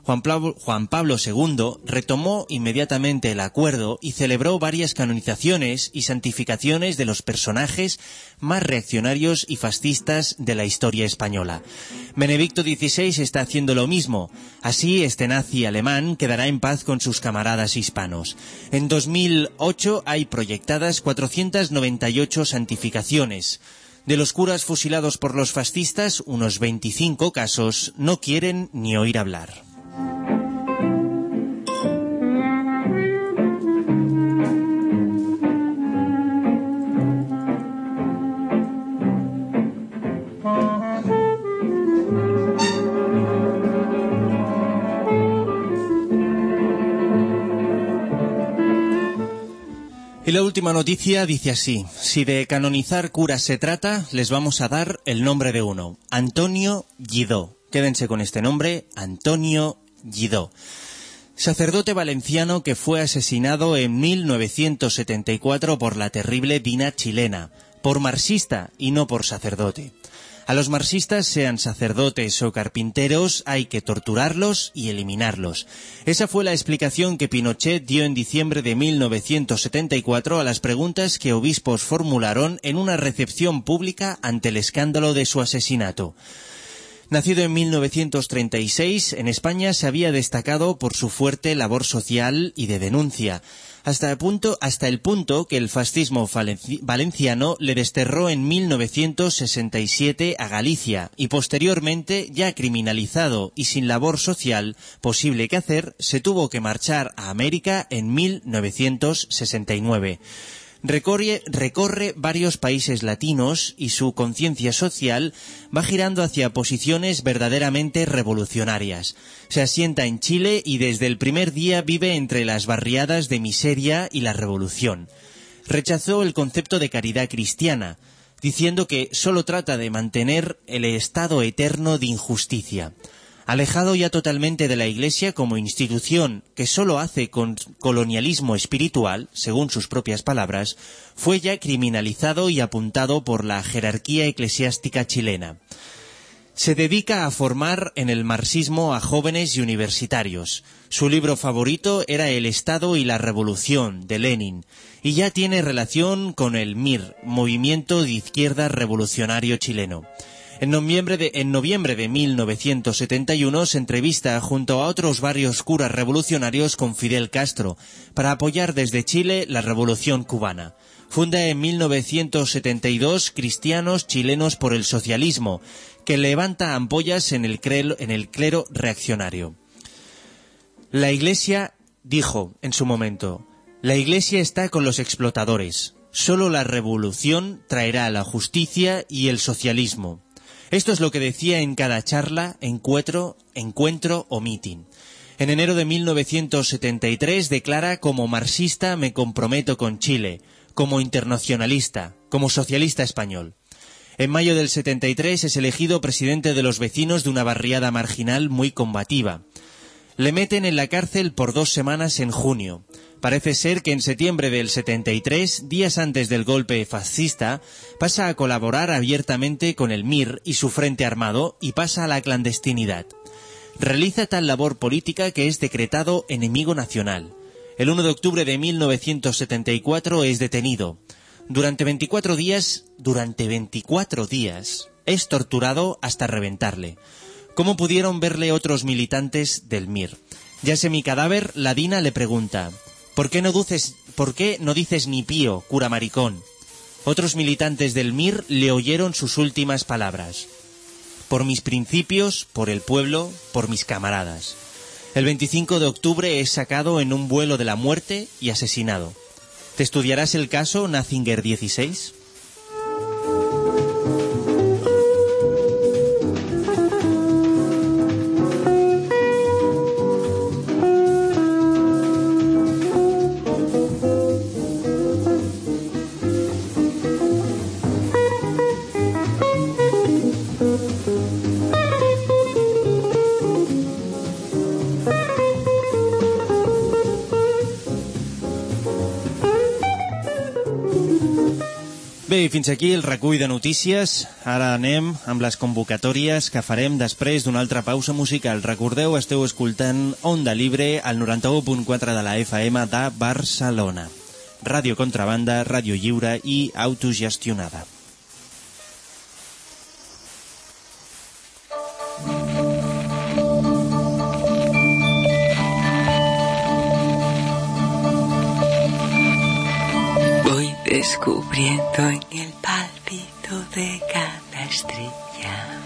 Juan Pablo, II retomó inmediatamente el acuerdo y celebró varias canonizaciones y santificaciones de los personajes más reaccionarios y fascistas de la historia española. Benedicto XVI está haciendo lo mismo. Así, este nazi alemán quedará en paz con sus camaradas hispanos. En 2008 hay proyectadas 498 santificaciones. De los curas fusilados por los fascistas, unos 25 casos no quieren ni oír hablar. Y la última noticia dice así, si de canonizar curas se trata, les vamos a dar el nombre de uno, Antonio Guidó, Quédense con este nombre, Antonio Guidó. Sacerdote valenciano que fue asesinado en 1974 por la terrible Dina chilena, por marxista y no por sacerdote. A los marxistas, sean sacerdotes o carpinteros, hay que torturarlos y eliminarlos. Esa fue la explicación que Pinochet dio en diciembre de 1974 a las preguntas que obispos formularon en una recepción pública ante el escándalo de su asesinato. Nacido en 1936, en España se había destacado por su fuerte labor social y de denuncia, hasta el punto, hasta el punto que el fascismo valenci- valenciano le desterró en 1967 a Galicia y posteriormente, ya criminalizado y sin labor social posible que hacer, se tuvo que marchar a América en 1969. Recorre, varios países latinos y su conciencia social va girando hacia posiciones verdaderamente revolucionarias. Se asienta en Chile y desde el primer día vive entre las barriadas de miseria y la revolución. Rechazó el concepto de caridad cristiana, diciendo que sólo trata de mantener el estado eterno de injusticia. Alejado ya totalmente de la Iglesia como institución que sólo hace con colonialismo espiritual, según sus propias palabras, fue ya criminalizado y apuntado por la jerarquía eclesiástica chilena. Se dedica a formar en el marxismo a jóvenes y universitarios. Su libro favorito era El Estado y la Revolución, de Lenin, y ya tiene relación con el MIR, Movimiento de Izquierda Revolucionario Chileno. En noviembre, de, en noviembre de 1971 se entrevista junto a otros varios curas revolucionarios con Fidel Castro para apoyar desde Chile la revolución cubana. Funda en 1972 Cristianos Chilenos por el Socialismo, que levanta ampollas en el, en el clero reaccionario. La Iglesia dijo en su momento, la Iglesia está con los explotadores. Solo la revolución traerá la justicia y el socialismo. Esto es lo que decía en cada charla, encuentro, encuentro o mitin. En enero de 1973 declara como marxista me comprometo con Chile, como internacionalista, como socialista español. En mayo del 73 es elegido presidente de los vecinos de una barriada marginal muy combativa. Le meten en la cárcel por dos semanas en junio. Parece ser que en septiembre del 73, días antes del golpe fascista, pasa a colaborar abiertamente con el MIR y su Frente Armado y pasa a la clandestinidad. Realiza tal labor política que es decretado enemigo nacional. El 1 de octubre de 1974 es detenido. Durante 24 días, durante 24 días, es torturado hasta reventarle. ¿Cómo pudieron verle otros militantes del MIR? Ya sé mi cadáver, la Dina le pregunta, ¿por qué no, duces, ¿por qué no dices ni pío, cura maricón? Otros militantes del MIR le oyeron sus últimas palabras. Por mis principios, por el pueblo, por mis camaradas. El 25 de octubre es sacado en un vuelo de la muerte y asesinado. ¿Te estudiarás el caso Nazinger 16? Bé, fins aquí el recull de notícies. Ara anem amb les convocatòries que farem després d'una altra pausa musical. Recordeu, esteu escoltant Onda Libre al 91.4 de la FM de Barcelona. Ràdio Contrabanda, ràdio lliure i autogestionada. Descubriendo en el pálpito de cada estrella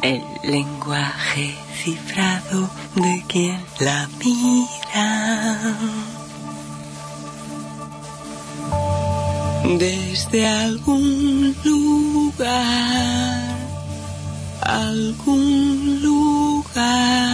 el lenguaje cifrado de quien la mira. Desde algún lugar, algún lugar.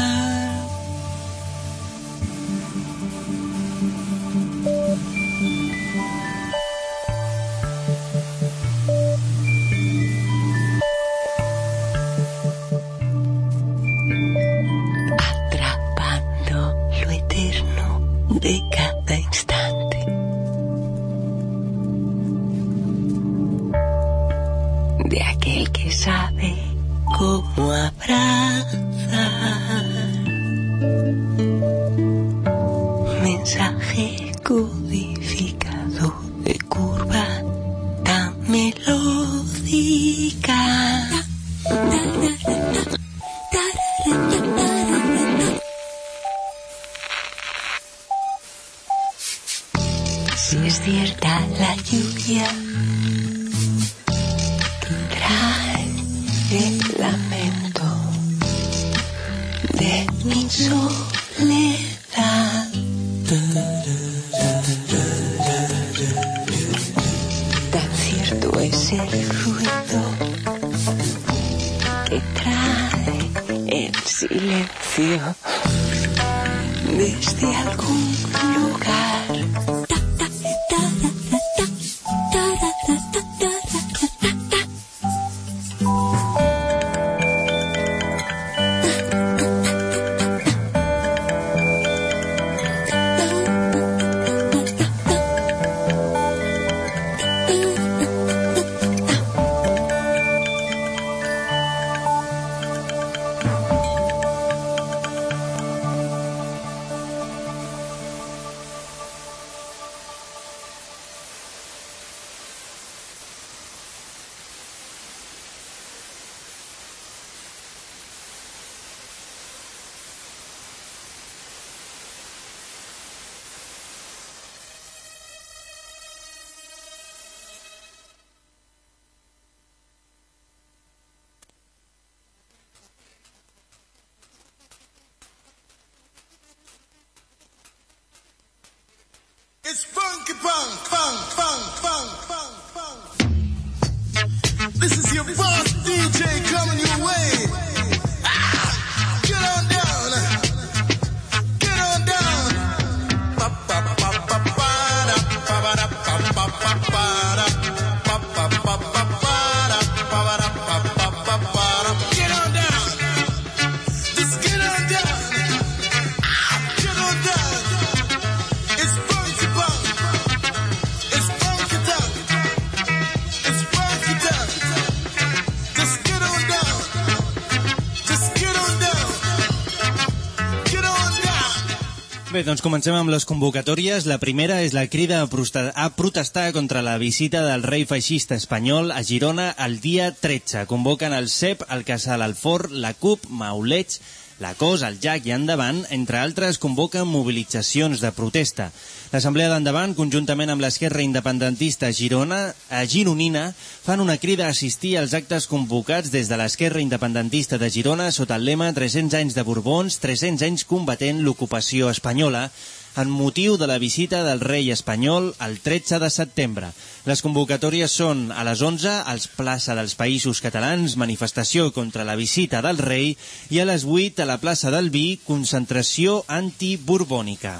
Bé, doncs comencem amb les convocatòries. La primera és la crida a protestar contra la visita del rei feixista espanyol a Girona el dia 13. Convoquen el CEP, el Casal Alfor, la CUP, Maulets, la COS, el JAC i Endavant, entre altres, convoquen mobilitzacions de protesta. L'Assemblea d'Endavant, conjuntament amb l'Esquerra Independentista Girona, a Gironina, fan una crida a assistir als actes convocats des de l'Esquerra Independentista de Girona sota el lema 300 anys de Borbons, 300 anys combatent l'ocupació espanyola, en motiu de la visita del rei espanyol el 13 de setembre. Les convocatòries són a les 11 als plaça dels Països Catalans, manifestació contra la visita del rei, i a les 8 a la plaça del Vi, concentració antiborbònica.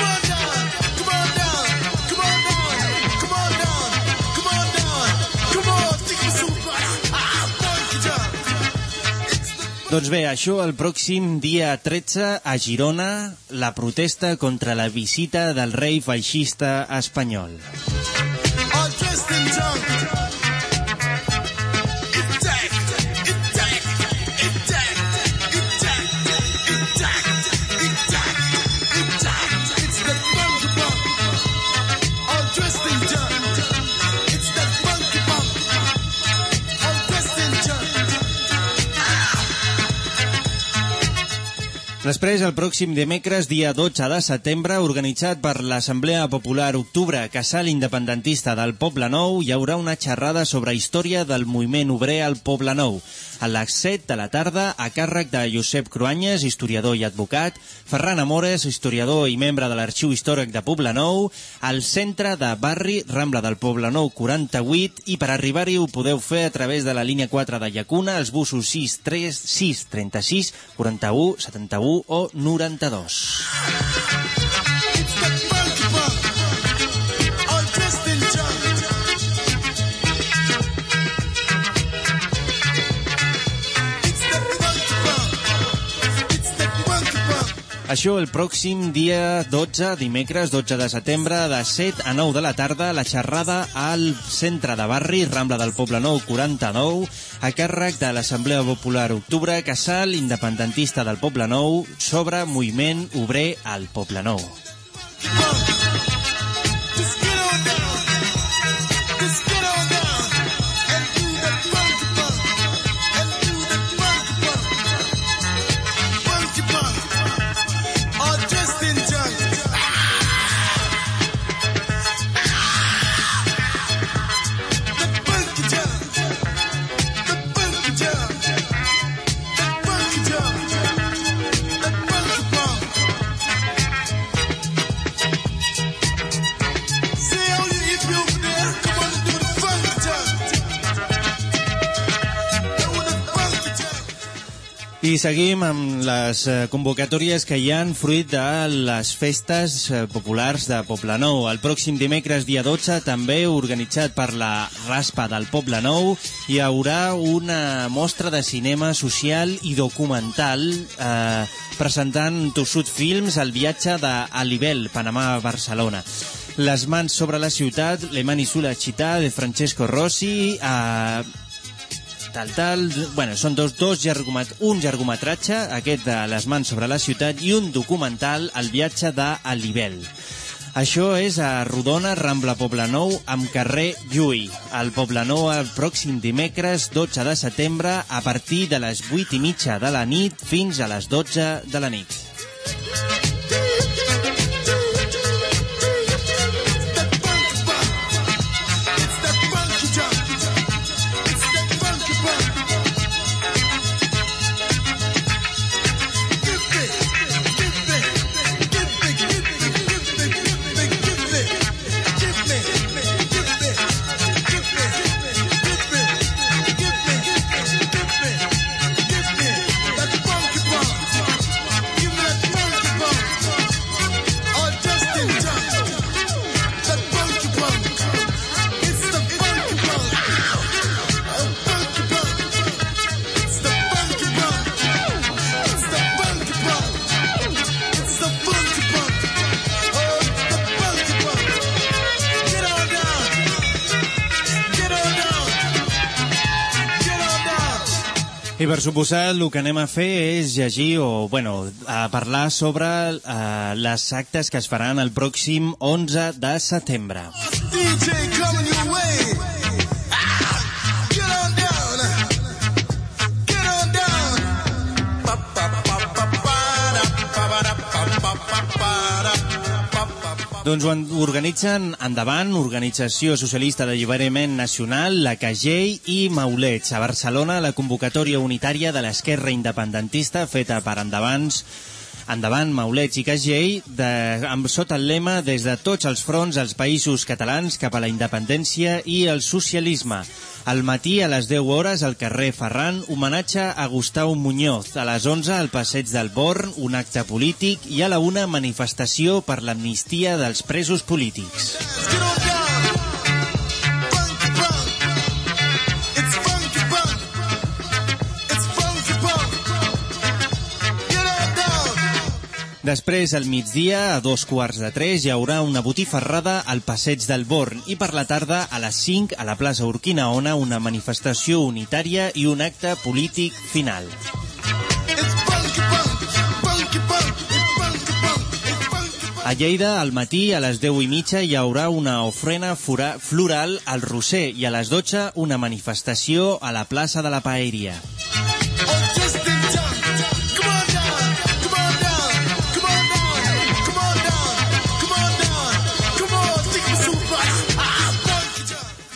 On down. Doncs bé, això el pròxim dia 13 a Girona, la protesta contra la visita del rei feixista espanyol. Després, el pròxim dimecres, dia 12 de setembre, organitzat per l'Assemblea Popular Octubre Casal Independentista del Poble Nou, hi haurà una xerrada sobre història del moviment obrer al Poble Nou. A les 7 de la tarda, a càrrec de Josep Cruanyes, historiador i advocat, Ferran Amores, historiador i membre de l'Arxiu Històric de Poble Nou, al centre de barri Rambla del Poble Nou 48 i per arribar-hi ho podeu fer a través de la línia 4 de Llacuna, els busos 6, 3, 6, 36, 41, 71 o 92. Això el pròxim dia 12, dimecres 12 de setembre, de 7 a 9 de la tarda, la xerrada al centre de barri, Rambla del Poble Nou 49, a càrrec de l'Assemblea Popular Octubre, casal independentista del Poble Nou, sobre moviment obrer al Poble Nou. Just I seguim amb les eh, convocatòries que hi han fruit de les festes eh, populars de Poblenou. El pròxim dimecres, dia 12, també organitzat per la Raspa del Poble Nou, hi haurà una mostra de cinema social i documental eh, presentant Tossut Films el viatge d'Alibel, Panamà a Barcelona. Les mans sobre la ciutat, Le mani sulla città, de Francesco Rossi, eh, tal, tal... Bueno, són dos, dos llargomet un llargometratge, aquest de Les mans sobre la ciutat, i un documental, El viatge d'Alibel. Això és a Rodona, Rambla Poblenou, amb carrer Llull. Al Poblenou el pròxim dimecres 12 de setembre a partir de les 8 i mitja de la nit fins a les 12 de la nit. I per suposar, el que anem a fer és llegir o, bueno, a parlar sobre eh, les actes que es faran el pròxim 11 de setembre. DJ coming your way. Doncs ho en- organitzen Endavant, Organització Socialista d'Alliberament Nacional, la CAGEI i Maulets. A Barcelona, la convocatòria unitària de l'esquerra independentista feta per Endavants Endavant, Maulets i Casgell, de, amb, sota el lema des de tots els fronts als països catalans cap a la independència i el socialisme. Al matí, a les 10 hores, al carrer Ferran, homenatge a Gustau Muñoz. A les 11, al passeig del Born, un acte polític i a la una, manifestació per l'amnistia dels presos polítics. Get Després, al migdia, a dos quarts de tres, hi haurà una botifarrada al passeig del Born i per la tarda, a les 5, a la plaça Urquinaona, una manifestació unitària i un acte polític final. A Lleida, al matí, a les 10 i mitja, hi haurà una ofrena floral al Roser i a les 12 una manifestació a la plaça de la Paeria.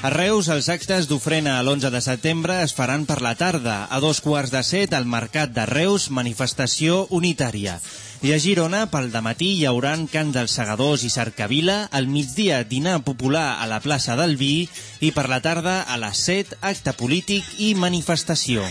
A Reus, els actes d'ofrena a l'11 de setembre es faran per la tarda. A dos quarts de set, al Mercat de Reus, manifestació unitària. I a Girona, pel matí hi hauran cant dels segadors i cercavila, al migdia dinar popular a la plaça del Vi i per la tarda a les 7 acte polític i manifestació.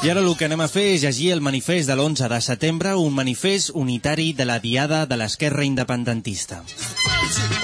I ara el que anem a fer és llegir el manifest de l'11 de setembre, un manifest unitari de la Diada de l'Esquerra Independentista. Just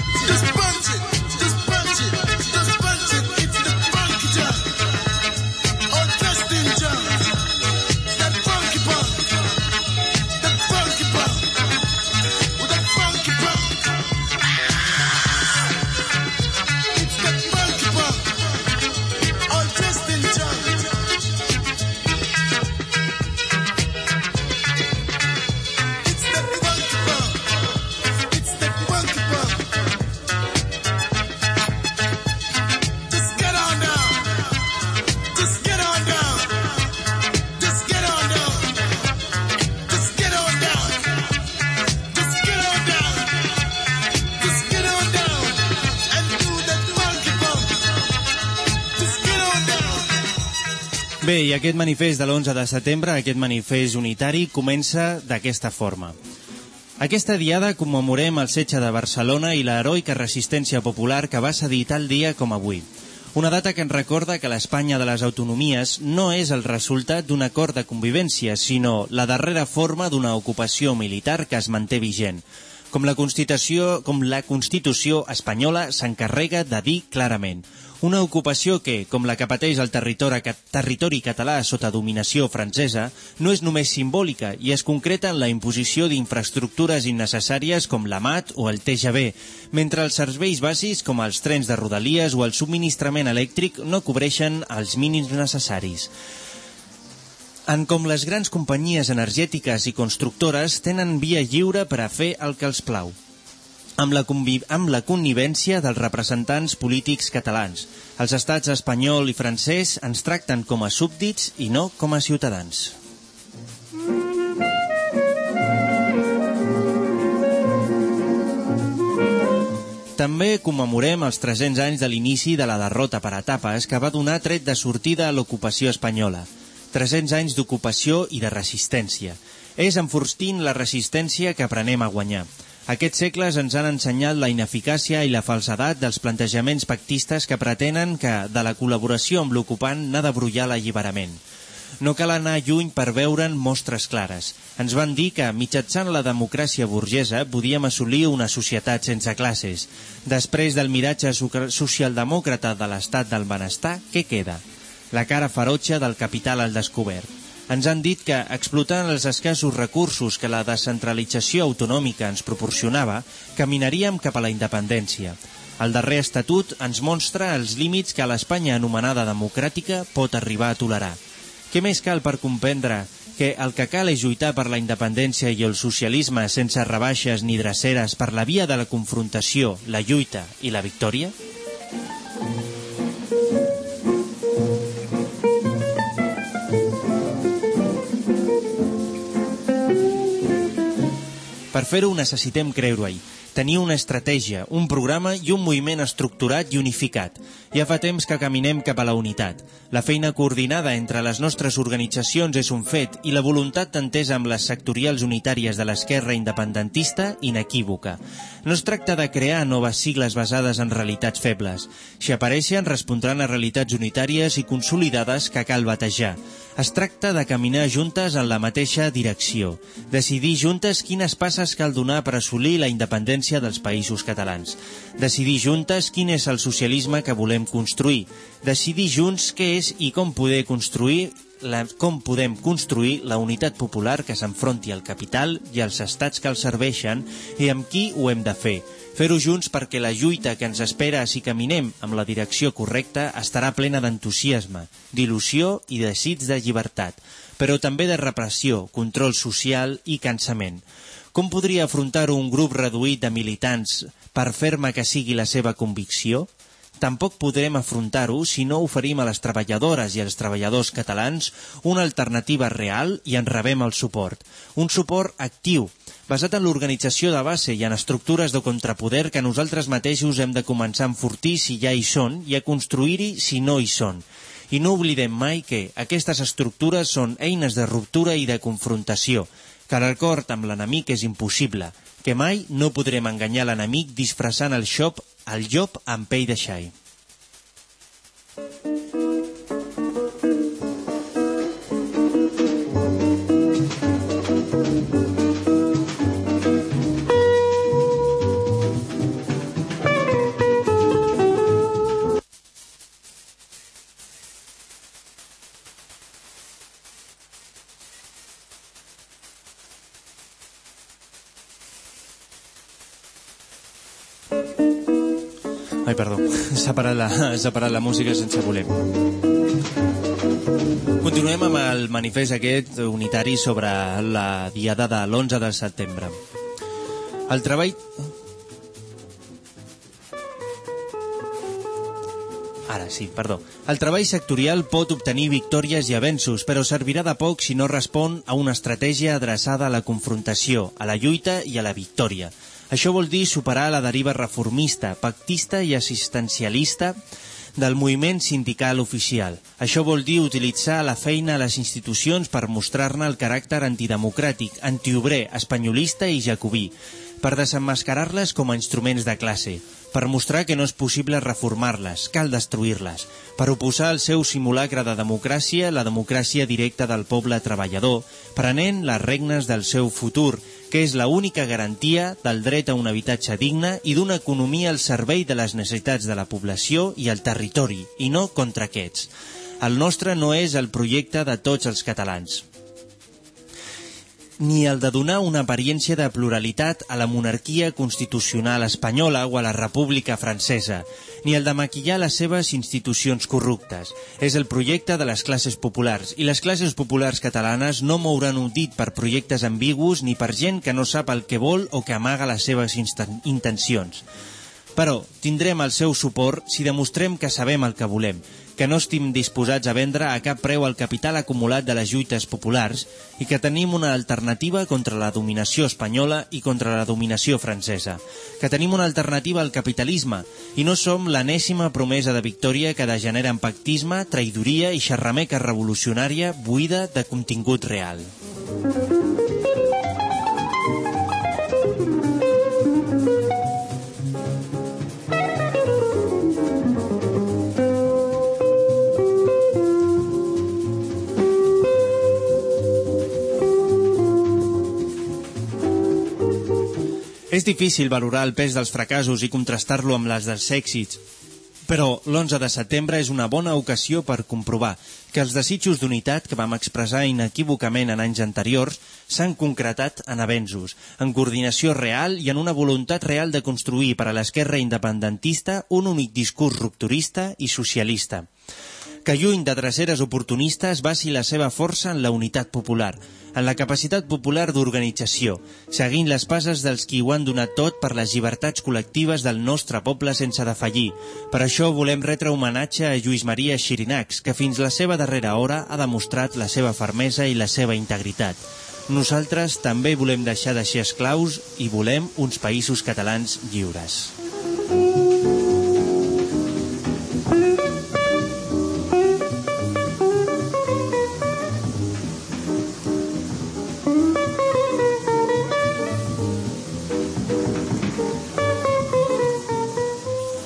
Bé, i aquest manifest de l'11 de setembre, aquest manifest unitari, comença d'aquesta forma. Aquesta diada commemorem el setge de Barcelona i l'heroica resistència popular que va cedir tal dia com avui. Una data que ens recorda que l'Espanya de les autonomies no és el resultat d'un acord de convivència, sinó la darrera forma d'una ocupació militar que es manté vigent. Com la Constitució, com la Constitució espanyola s'encarrega de dir clarament. Una ocupació que, com la que pateix el territori, territori català sota dominació francesa, no és només simbòlica i es concreta en la imposició d'infraestructures innecessàries com la MAT o el TGV, mentre els serveis bàsics com els trens de rodalies o el subministrament elèctric no cobreixen els mínims necessaris. En com les grans companyies energètiques i constructores tenen via lliure per a fer el que els plau amb la, amb la connivència dels representants polítics catalans. Els estats espanyol i francès ens tracten com a súbdits i no com a ciutadans. També commemorem els 300 anys de l'inici de la derrota per etapes que va donar tret de sortida a l'ocupació espanyola. 300 anys d'ocupació i de resistència. És enfortint la resistència que aprenem a guanyar. Aquests segles ens han ensenyat la ineficàcia i la falsedat dels plantejaments pactistes que pretenen que de la col·laboració amb l'ocupant n'ha de brollar l'alliberament. No cal anar lluny per veure'n mostres clares. Ens van dir que, mitjançant la democràcia burgesa, podíem assolir una societat sense classes. Després del miratge socialdemòcrata de l'estat del benestar, què queda? La cara ferotge del capital al descobert. Ens han dit que, explotant els escassos recursos que la descentralització autonòmica ens proporcionava, caminaríem cap a la independència. El darrer estatut ens mostra els límits que l'Espanya anomenada democràtica pot arribar a tolerar. Què més cal per comprendre que el que cal és lluitar per la independència i el socialisme sense rebaixes ni dreceres per la via de la confrontació, la lluita i la victòria? Per fer-ho necessitem creure-hi, tenir una estratègia, un programa i un moviment estructurat i unificat. Ja fa temps que caminem cap a la unitat. La feina coordinada entre les nostres organitzacions és un fet i la voluntat d'entesa amb les sectorials unitàries de l'esquerra independentista inequívoca. No es tracta de crear noves sigles basades en realitats febles. Si apareixen, respondran a realitats unitàries i consolidades que cal batejar. Es tracta de caminar juntes en la mateixa direcció, decidir juntes quines passes cal donar per assolir la independència dels països catalans, decidir juntes quin és el socialisme que volem construir, decidir junts què és i com poder construir la, com podem construir la unitat popular que s'enfronti al capital i als estats que el serveixen i amb qui ho hem de fer. Fer-ho junts perquè la lluita que ens espera si caminem amb la direcció correcta estarà plena d'entusiasme, d'il·lusió i desig de llibertat, però també de repressió, control social i cansament. Com podria afrontar un grup reduït de militants per ferma que sigui la seva convicció? Tampoc podrem afrontar-ho si no oferim a les treballadores i als treballadors catalans una alternativa real i en rebem el suport. Un suport actiu, basat en l'organització de base i en estructures de contrapoder que nosaltres mateixos hem de començar a enfortir si ja hi són i a construir-hi si no hi són. I no oblidem mai que aquestes estructures són eines de ruptura i de confrontació, que l'acord amb l'enemic és impossible, que mai no podrem enganyar l'enemic disfressant el xop el llop amb pell de xai. Separat la, he separat la música sense voler. Continuem amb el manifest aquest unitari sobre la diada de l'11 de setembre. El treball... Ara sí, perdó. El treball sectorial pot obtenir victòries i avenços, però servirà de poc si no respon a una estratègia adreçada a la confrontació, a la lluita i a la victòria. Això vol dir superar la deriva reformista, pactista i assistencialista del moviment sindical oficial. Això vol dir utilitzar la feina a les institucions per mostrar-ne el caràcter antidemocràtic, antiobrer, espanyolista i jacobí, per desemmascarar-les com a instruments de classe, per mostrar que no és possible reformar-les, cal destruir-les, per oposar al seu simulacre de democràcia la democràcia directa del poble treballador, prenent les regnes del seu futur, que és la única garantia del dret a un habitatge digne i d'una economia al servei de les necessitats de la població i el territori, i no contra aquests. El nostre no és el projecte de tots els catalans ni el de donar una apariència de pluralitat a la monarquia constitucional espanyola o a la república francesa, ni el de maquillar les seves institucions corruptes. És el projecte de les classes populars, i les classes populars catalanes no mouran un dit per projectes ambigus ni per gent que no sap el que vol o que amaga les seves intencions. Però tindrem el seu suport si demostrem que sabem el que volem, que no estim disposats a vendre a cap preu el capital acumulat de les lluites populars i que tenim una alternativa contra la dominació espanyola i contra la dominació francesa, que tenim una alternativa al capitalisme i no som l'anèssima promesa de victòria que degenera en pactisme, traïdoria i xerrameca revolucionària buida de contingut real. És difícil valorar el pes dels fracassos i contrastar-lo amb les dels èxits, però l'11 de setembre és una bona ocasió per comprovar que els desitjos d'unitat que vam expressar inequívocament en anys anteriors s'han concretat en avenços, en coordinació real i en una voluntat real de construir per a l'esquerra independentista un únic discurs rupturista i socialista que lluny de dreceres oportunistes basi la seva força en la unitat popular, en la capacitat popular d'organització, seguint les passes dels qui ho han donat tot per les llibertats col·lectives del nostre poble sense defallir. Per això volem retre homenatge a Lluís Maria Xirinacs, que fins la seva darrera hora ha demostrat la seva fermesa i la seva integritat. Nosaltres també volem deixar de ser esclaus i volem uns països catalans lliures.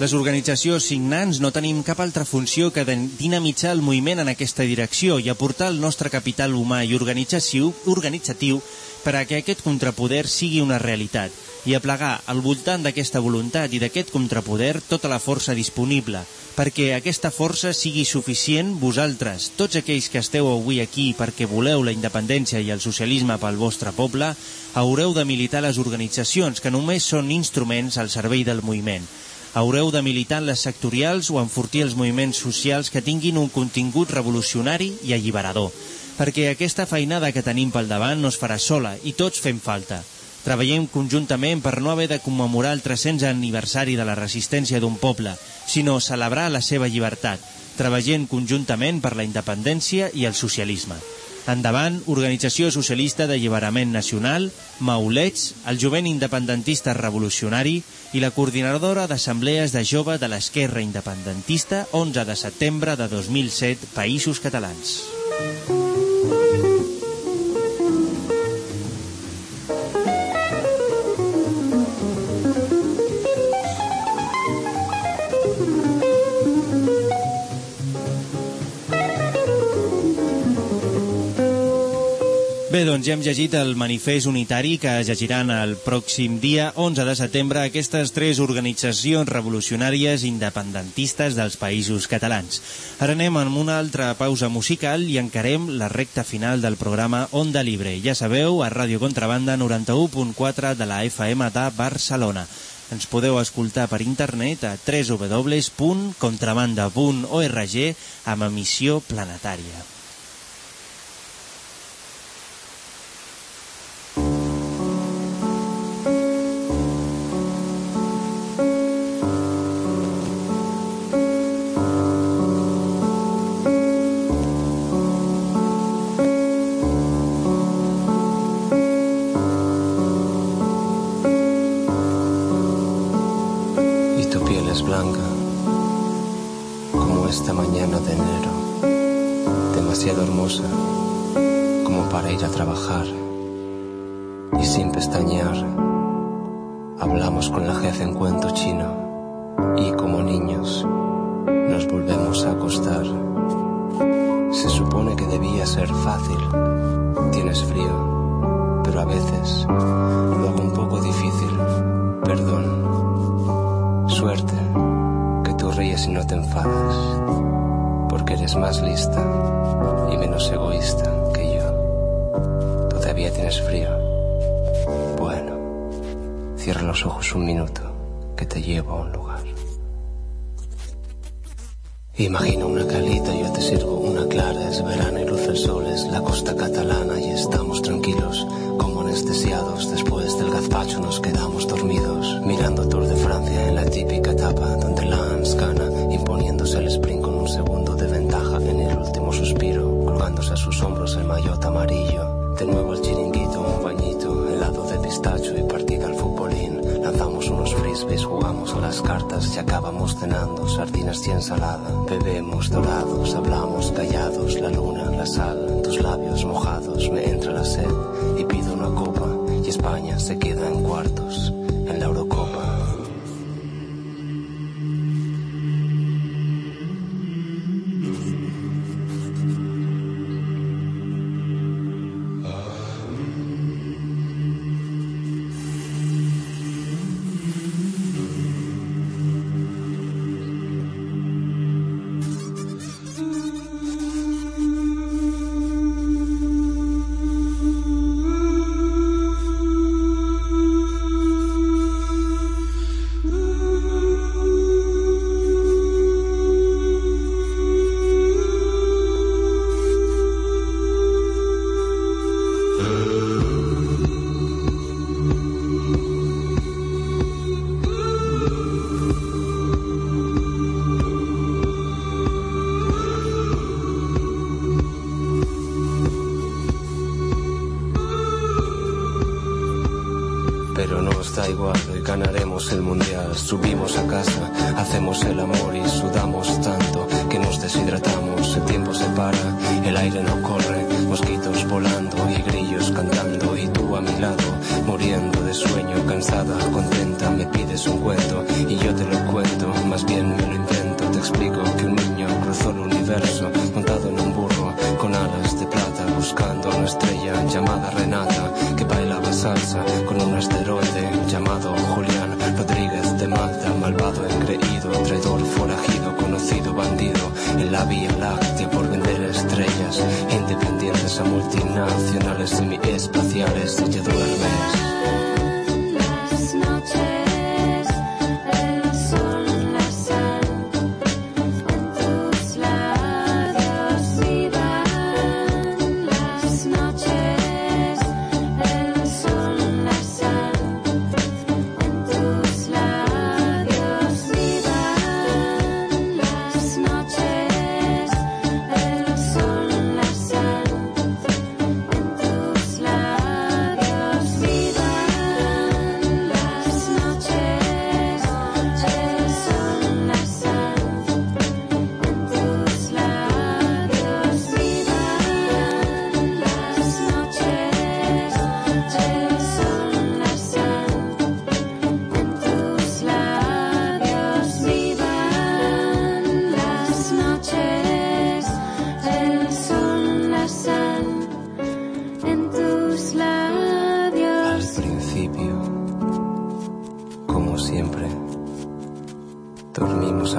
Les organitzacions signants no tenim cap altra funció que dinamitzar el moviment en aquesta direcció i aportar el nostre capital humà i organitzatiu, organitzatiu per a que aquest contrapoder sigui una realitat i aplegar al voltant d'aquesta voluntat i d'aquest contrapoder tota la força disponible perquè aquesta força sigui suficient vosaltres, tots aquells que esteu avui aquí perquè voleu la independència i el socialisme pel vostre poble, haureu de militar les organitzacions que només són instruments al servei del moviment haureu de militar en les sectorials o enfortir els moviments socials que tinguin un contingut revolucionari i alliberador, perquè aquesta feinada que tenim pel davant no es farà sola i tots fem falta. Treballem conjuntament per no haver de commemorar el 300 aniversari de la resistència d'un poble, sinó celebrar la seva llibertat, treballem conjuntament per la independència i el socialisme. Endavant, Organització Socialista d'Alliberament Nacional, Maulets, el jovent independentista revolucionari i la coordinadora d'assemblees de jove de l'esquerra independentista 11 de setembre de 2007, Països Catalans. Doncs ja hem llegit el manifest unitari que llegiran el pròxim dia 11 de setembre aquestes tres organitzacions revolucionàries independentistes dels països catalans. Ara anem amb una altra pausa musical i encarem la recta final del programa Onda Libre. Ja sabeu, a Ràdio Contrabanda 91.4 de la FM de Barcelona. Ens podeu escoltar per internet a www.contrabanda.org amb emissió planetària. sardinas y ensalada. Bebemos dorados, hablamos callados, la luna, la sal, tus labios mojados. Me entra la sed y pido una copa y España se queda en cuartos en la Eurocopa.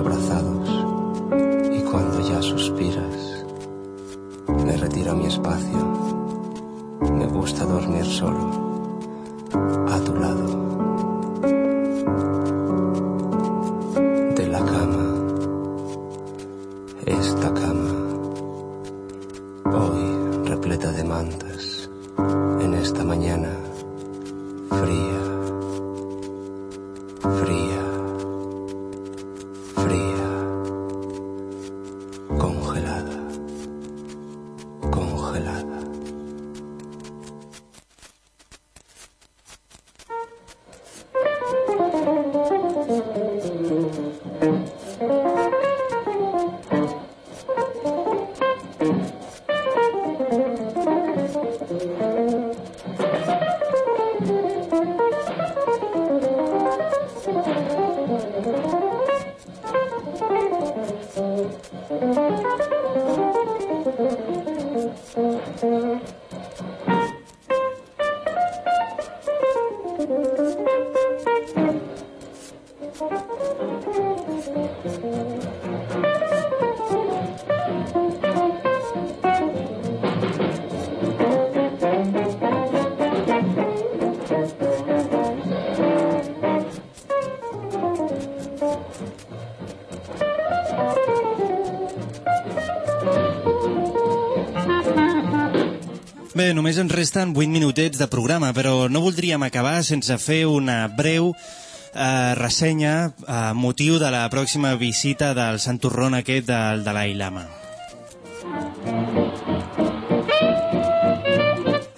abrazado. Només ens resten 8 minutets de programa, però no voldríem acabar sense fer una breu eh, ressenya a motiu de la pròxima visita del santurrón aquest del Dalai Lama.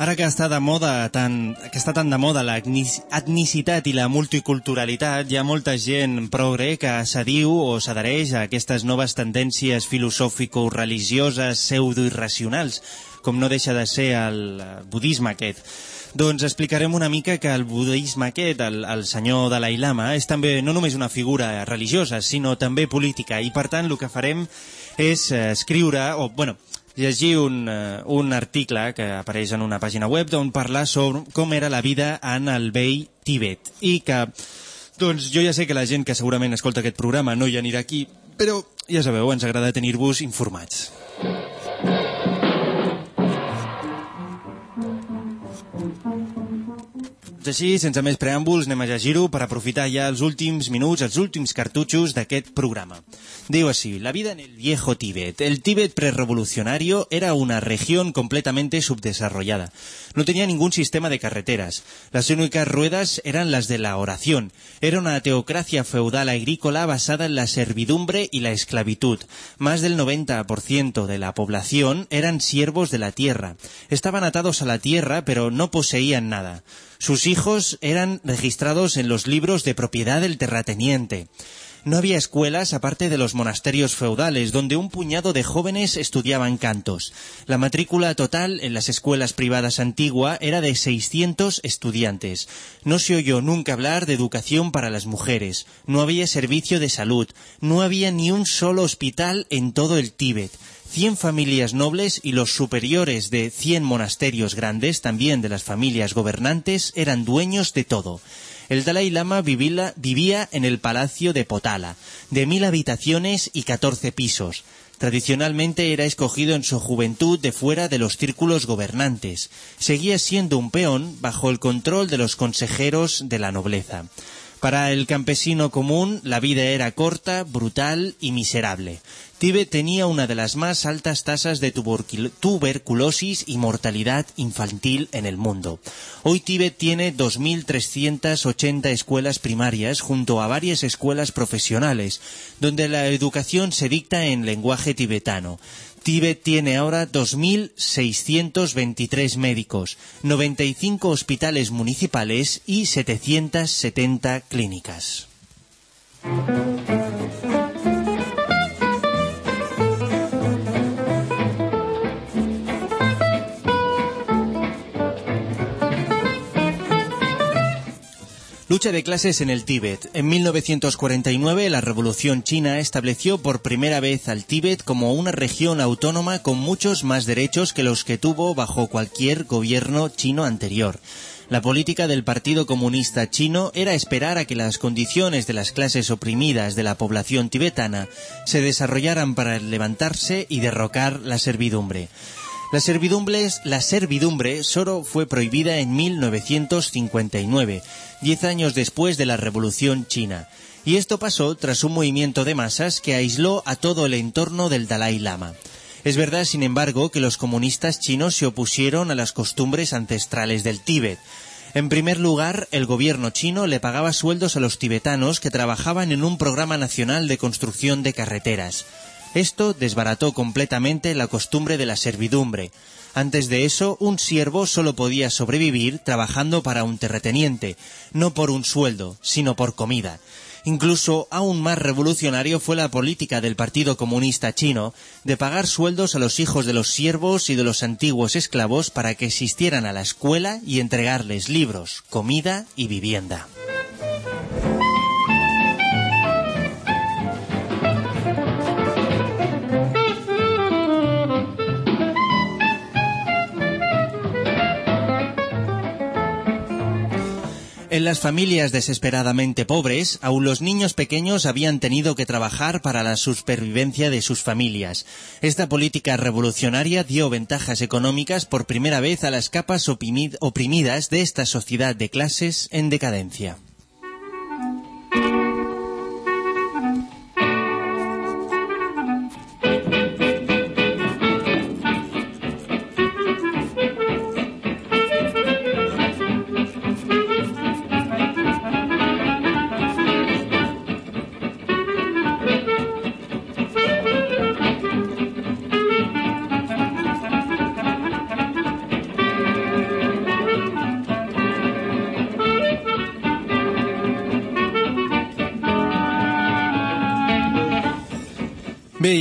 Ara que està de moda tan, que està tan de moda l'etnicitat i la multiculturalitat, hi ha molta gent progre que s'adiu o s'adhereix a aquestes noves tendències filosòfico-religioses pseudo-irracionals, com no deixa de ser el budisme aquest. Doncs explicarem una mica que el budisme aquest, el, el senyor Dalai Lama, és també no només una figura religiosa, sinó també política, i per tant el que farem és eh, escriure, o bueno, llegir un, eh, un article que apareix en una pàgina web on parla sobre com era la vida en el vell Tíbet i que doncs jo ja sé que la gent que segurament escolta aquest programa no hi anirà aquí, però ja sabeu, ens agrada tenir-vos informats. Doncs així, sense més preàmbuls, anem a llegir-ho per aprofitar ja els últims minuts, els últims cartutxos programa. Diu así, la vida en el viejo Tíbet. El Tíbet prerevolucionario era una región completamente subdesarrollada. No tenía ningún sistema de carreteras. Las únicas ruedas eran las de la oración. Era una teocracia feudal agrícola basada en la servidumbre y la esclavitud. Más del 90% de la población eran siervos de la tierra. Estaban atados a la tierra, pero no poseían nada. Sus hijos eran registrados en los libros de propiedad del terrateniente. No había escuelas aparte de los monasterios feudales, donde un puñado de jóvenes estudiaban cantos. La matrícula total en las escuelas privadas antigua era de 600 estudiantes. No se oyó nunca hablar de educación para las mujeres. No había servicio de salud. No había ni un solo hospital en todo el Tíbet. Cien familias nobles y los superiores de cien monasterios grandes, también de las familias gobernantes, eran dueños de todo. El Dalai Lama vivía en el palacio de Potala, de mil habitaciones y catorce pisos. Tradicionalmente era escogido en su juventud de fuera de los círculos gobernantes. Seguía siendo un peón bajo el control de los consejeros de la nobleza. Para el campesino común la vida era corta, brutal y miserable. Tíbet tenía una de las más altas tasas de tubercul- tuberculosis y mortalidad infantil en el mundo. Hoy Tíbet tiene 2.380 escuelas primarias junto a varias escuelas profesionales, donde la educación se dicta en lenguaje tibetano. Tíbet tiene ahora 2.623 médicos, 95 hospitales municipales y 770 clínicas. Lucha de clases en el Tíbet. En 1949 la Revolución China estableció por primera vez al Tíbet como una región autónoma con muchos más derechos que los que tuvo bajo cualquier gobierno chino anterior. La política del Partido Comunista Chino era esperar a que las condiciones de las clases oprimidas de la población tibetana se desarrollaran para levantarse y derrocar la servidumbre. La servidumbre, solo fue prohibida en 1959, diez años después de la Revolución China. Y esto pasó tras un movimiento de masas que aisló a todo el entorno del Dalai Lama. Es verdad, sin embargo, que los comunistas chinos se opusieron a las costumbres ancestrales del Tíbet. En primer lugar, el gobierno chino le pagaba sueldos a los tibetanos que trabajaban en un programa nacional de construcción de carreteras. Esto desbarató completamente la costumbre de la servidumbre. Antes de eso, un siervo solo podía sobrevivir trabajando para un terrateniente, no por un sueldo, sino por comida. Incluso aún más revolucionario fue la política del Partido Comunista Chino de pagar sueldos a los hijos de los siervos y de los antiguos esclavos para que asistieran a la escuela y entregarles libros, comida y vivienda. En las familias desesperadamente pobres, aún los niños pequeños habían tenido que trabajar para la supervivencia de sus familias. Esta política revolucionaria dio ventajas económicas por primera vez a las capas oprimid- oprimidas de esta sociedad de clases en decadencia.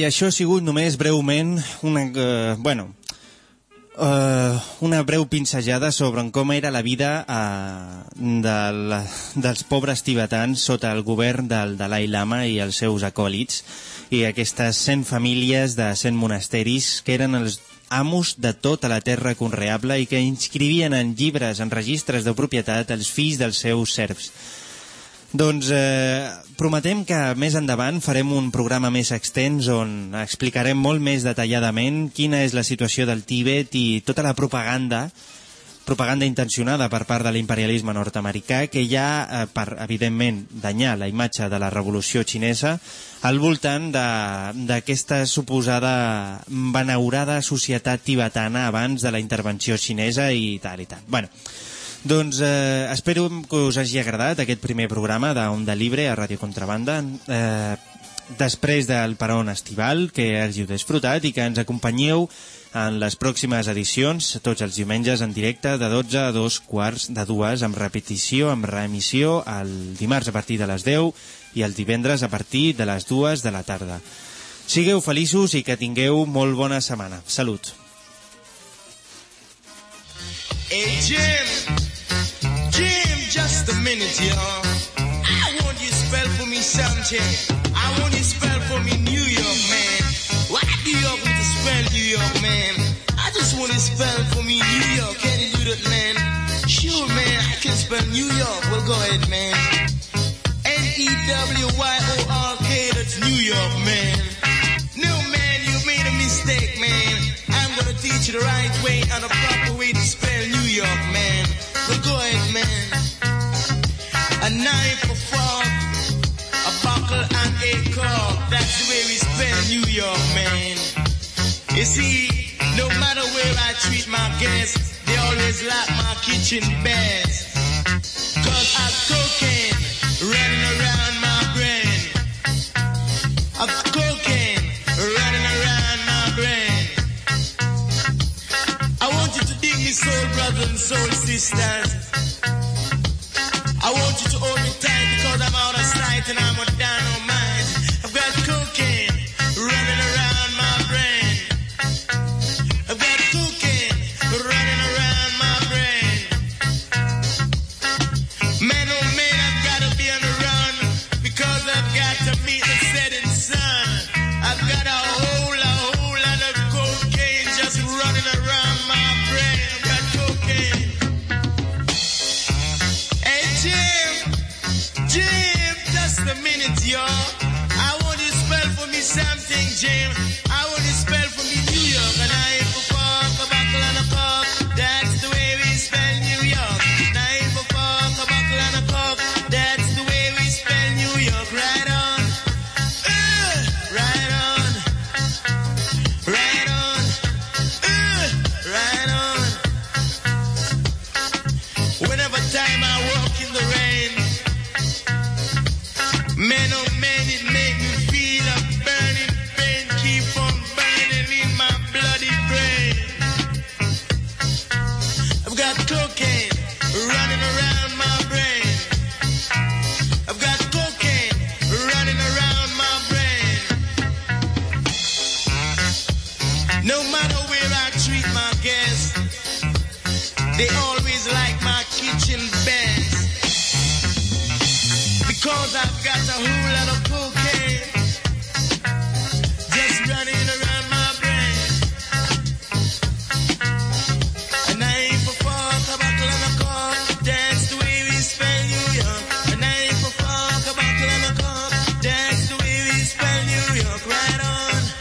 Això ha sigut només breument una, eh, bueno, eh, una breu pinsejada sobre com era la vida eh, de la, dels pobres tibetans sota el govern del Dalai Lama i els seus acòlits i aquestes 100 famílies de 100 monasteris que eren els amos de tota la terra conreable i que inscrivien en llibres, en registres de propietat, els fills dels seus serfs. Doncs eh, prometem que més endavant farem un programa més extens on explicarem molt més detalladament quina és la situació del Tíbet i tota la propaganda propaganda intencionada per part de l'imperialisme nord-americà que ha, eh, per, evidentment, danyar la imatge de la revolució xinesa al voltant d'aquesta suposada benaurada societat tibetana abans de la intervenció xinesa i tal i tal. Bueno, doncs eh, espero que us hagi agradat aquest primer programa d'Onda Libre a Ràdio Contrabanda. Eh, després del peron estival, que hàgiu disfrutat i que ens acompanyeu en les pròximes edicions, tots els diumenges en directe, de 12 a 2 quarts de dues, amb repetició, amb reemissió, el dimarts a partir de les 10 i el divendres a partir de les 2 de la tarda. Sigueu feliços i que tingueu molt bona setmana. Salut! Hey Jim, Jim, just a minute, y'all. I want you spell for me something. I want you spell for me New York, man. Why do you want to spell New York, man? I just want to spell for me New York. Can you do that, man? Sure, man, I can spell New York. Well, go ahead, man. N-E-W-Y-O-R-K, that's New York, man. No, man, you made a mistake, man. I'm gonna teach you the right way and the proper way to spell York, man. Well, go ahead, man. A knife, a fork, a buckle, and a cork. That's the way we spell New York, man. You see, no matter where I treat my guests, they always like my kitchen best. Cause I've cocaine running around soul sisters. I want you to hold me tight because I'm out of sight and I'm a dynamite.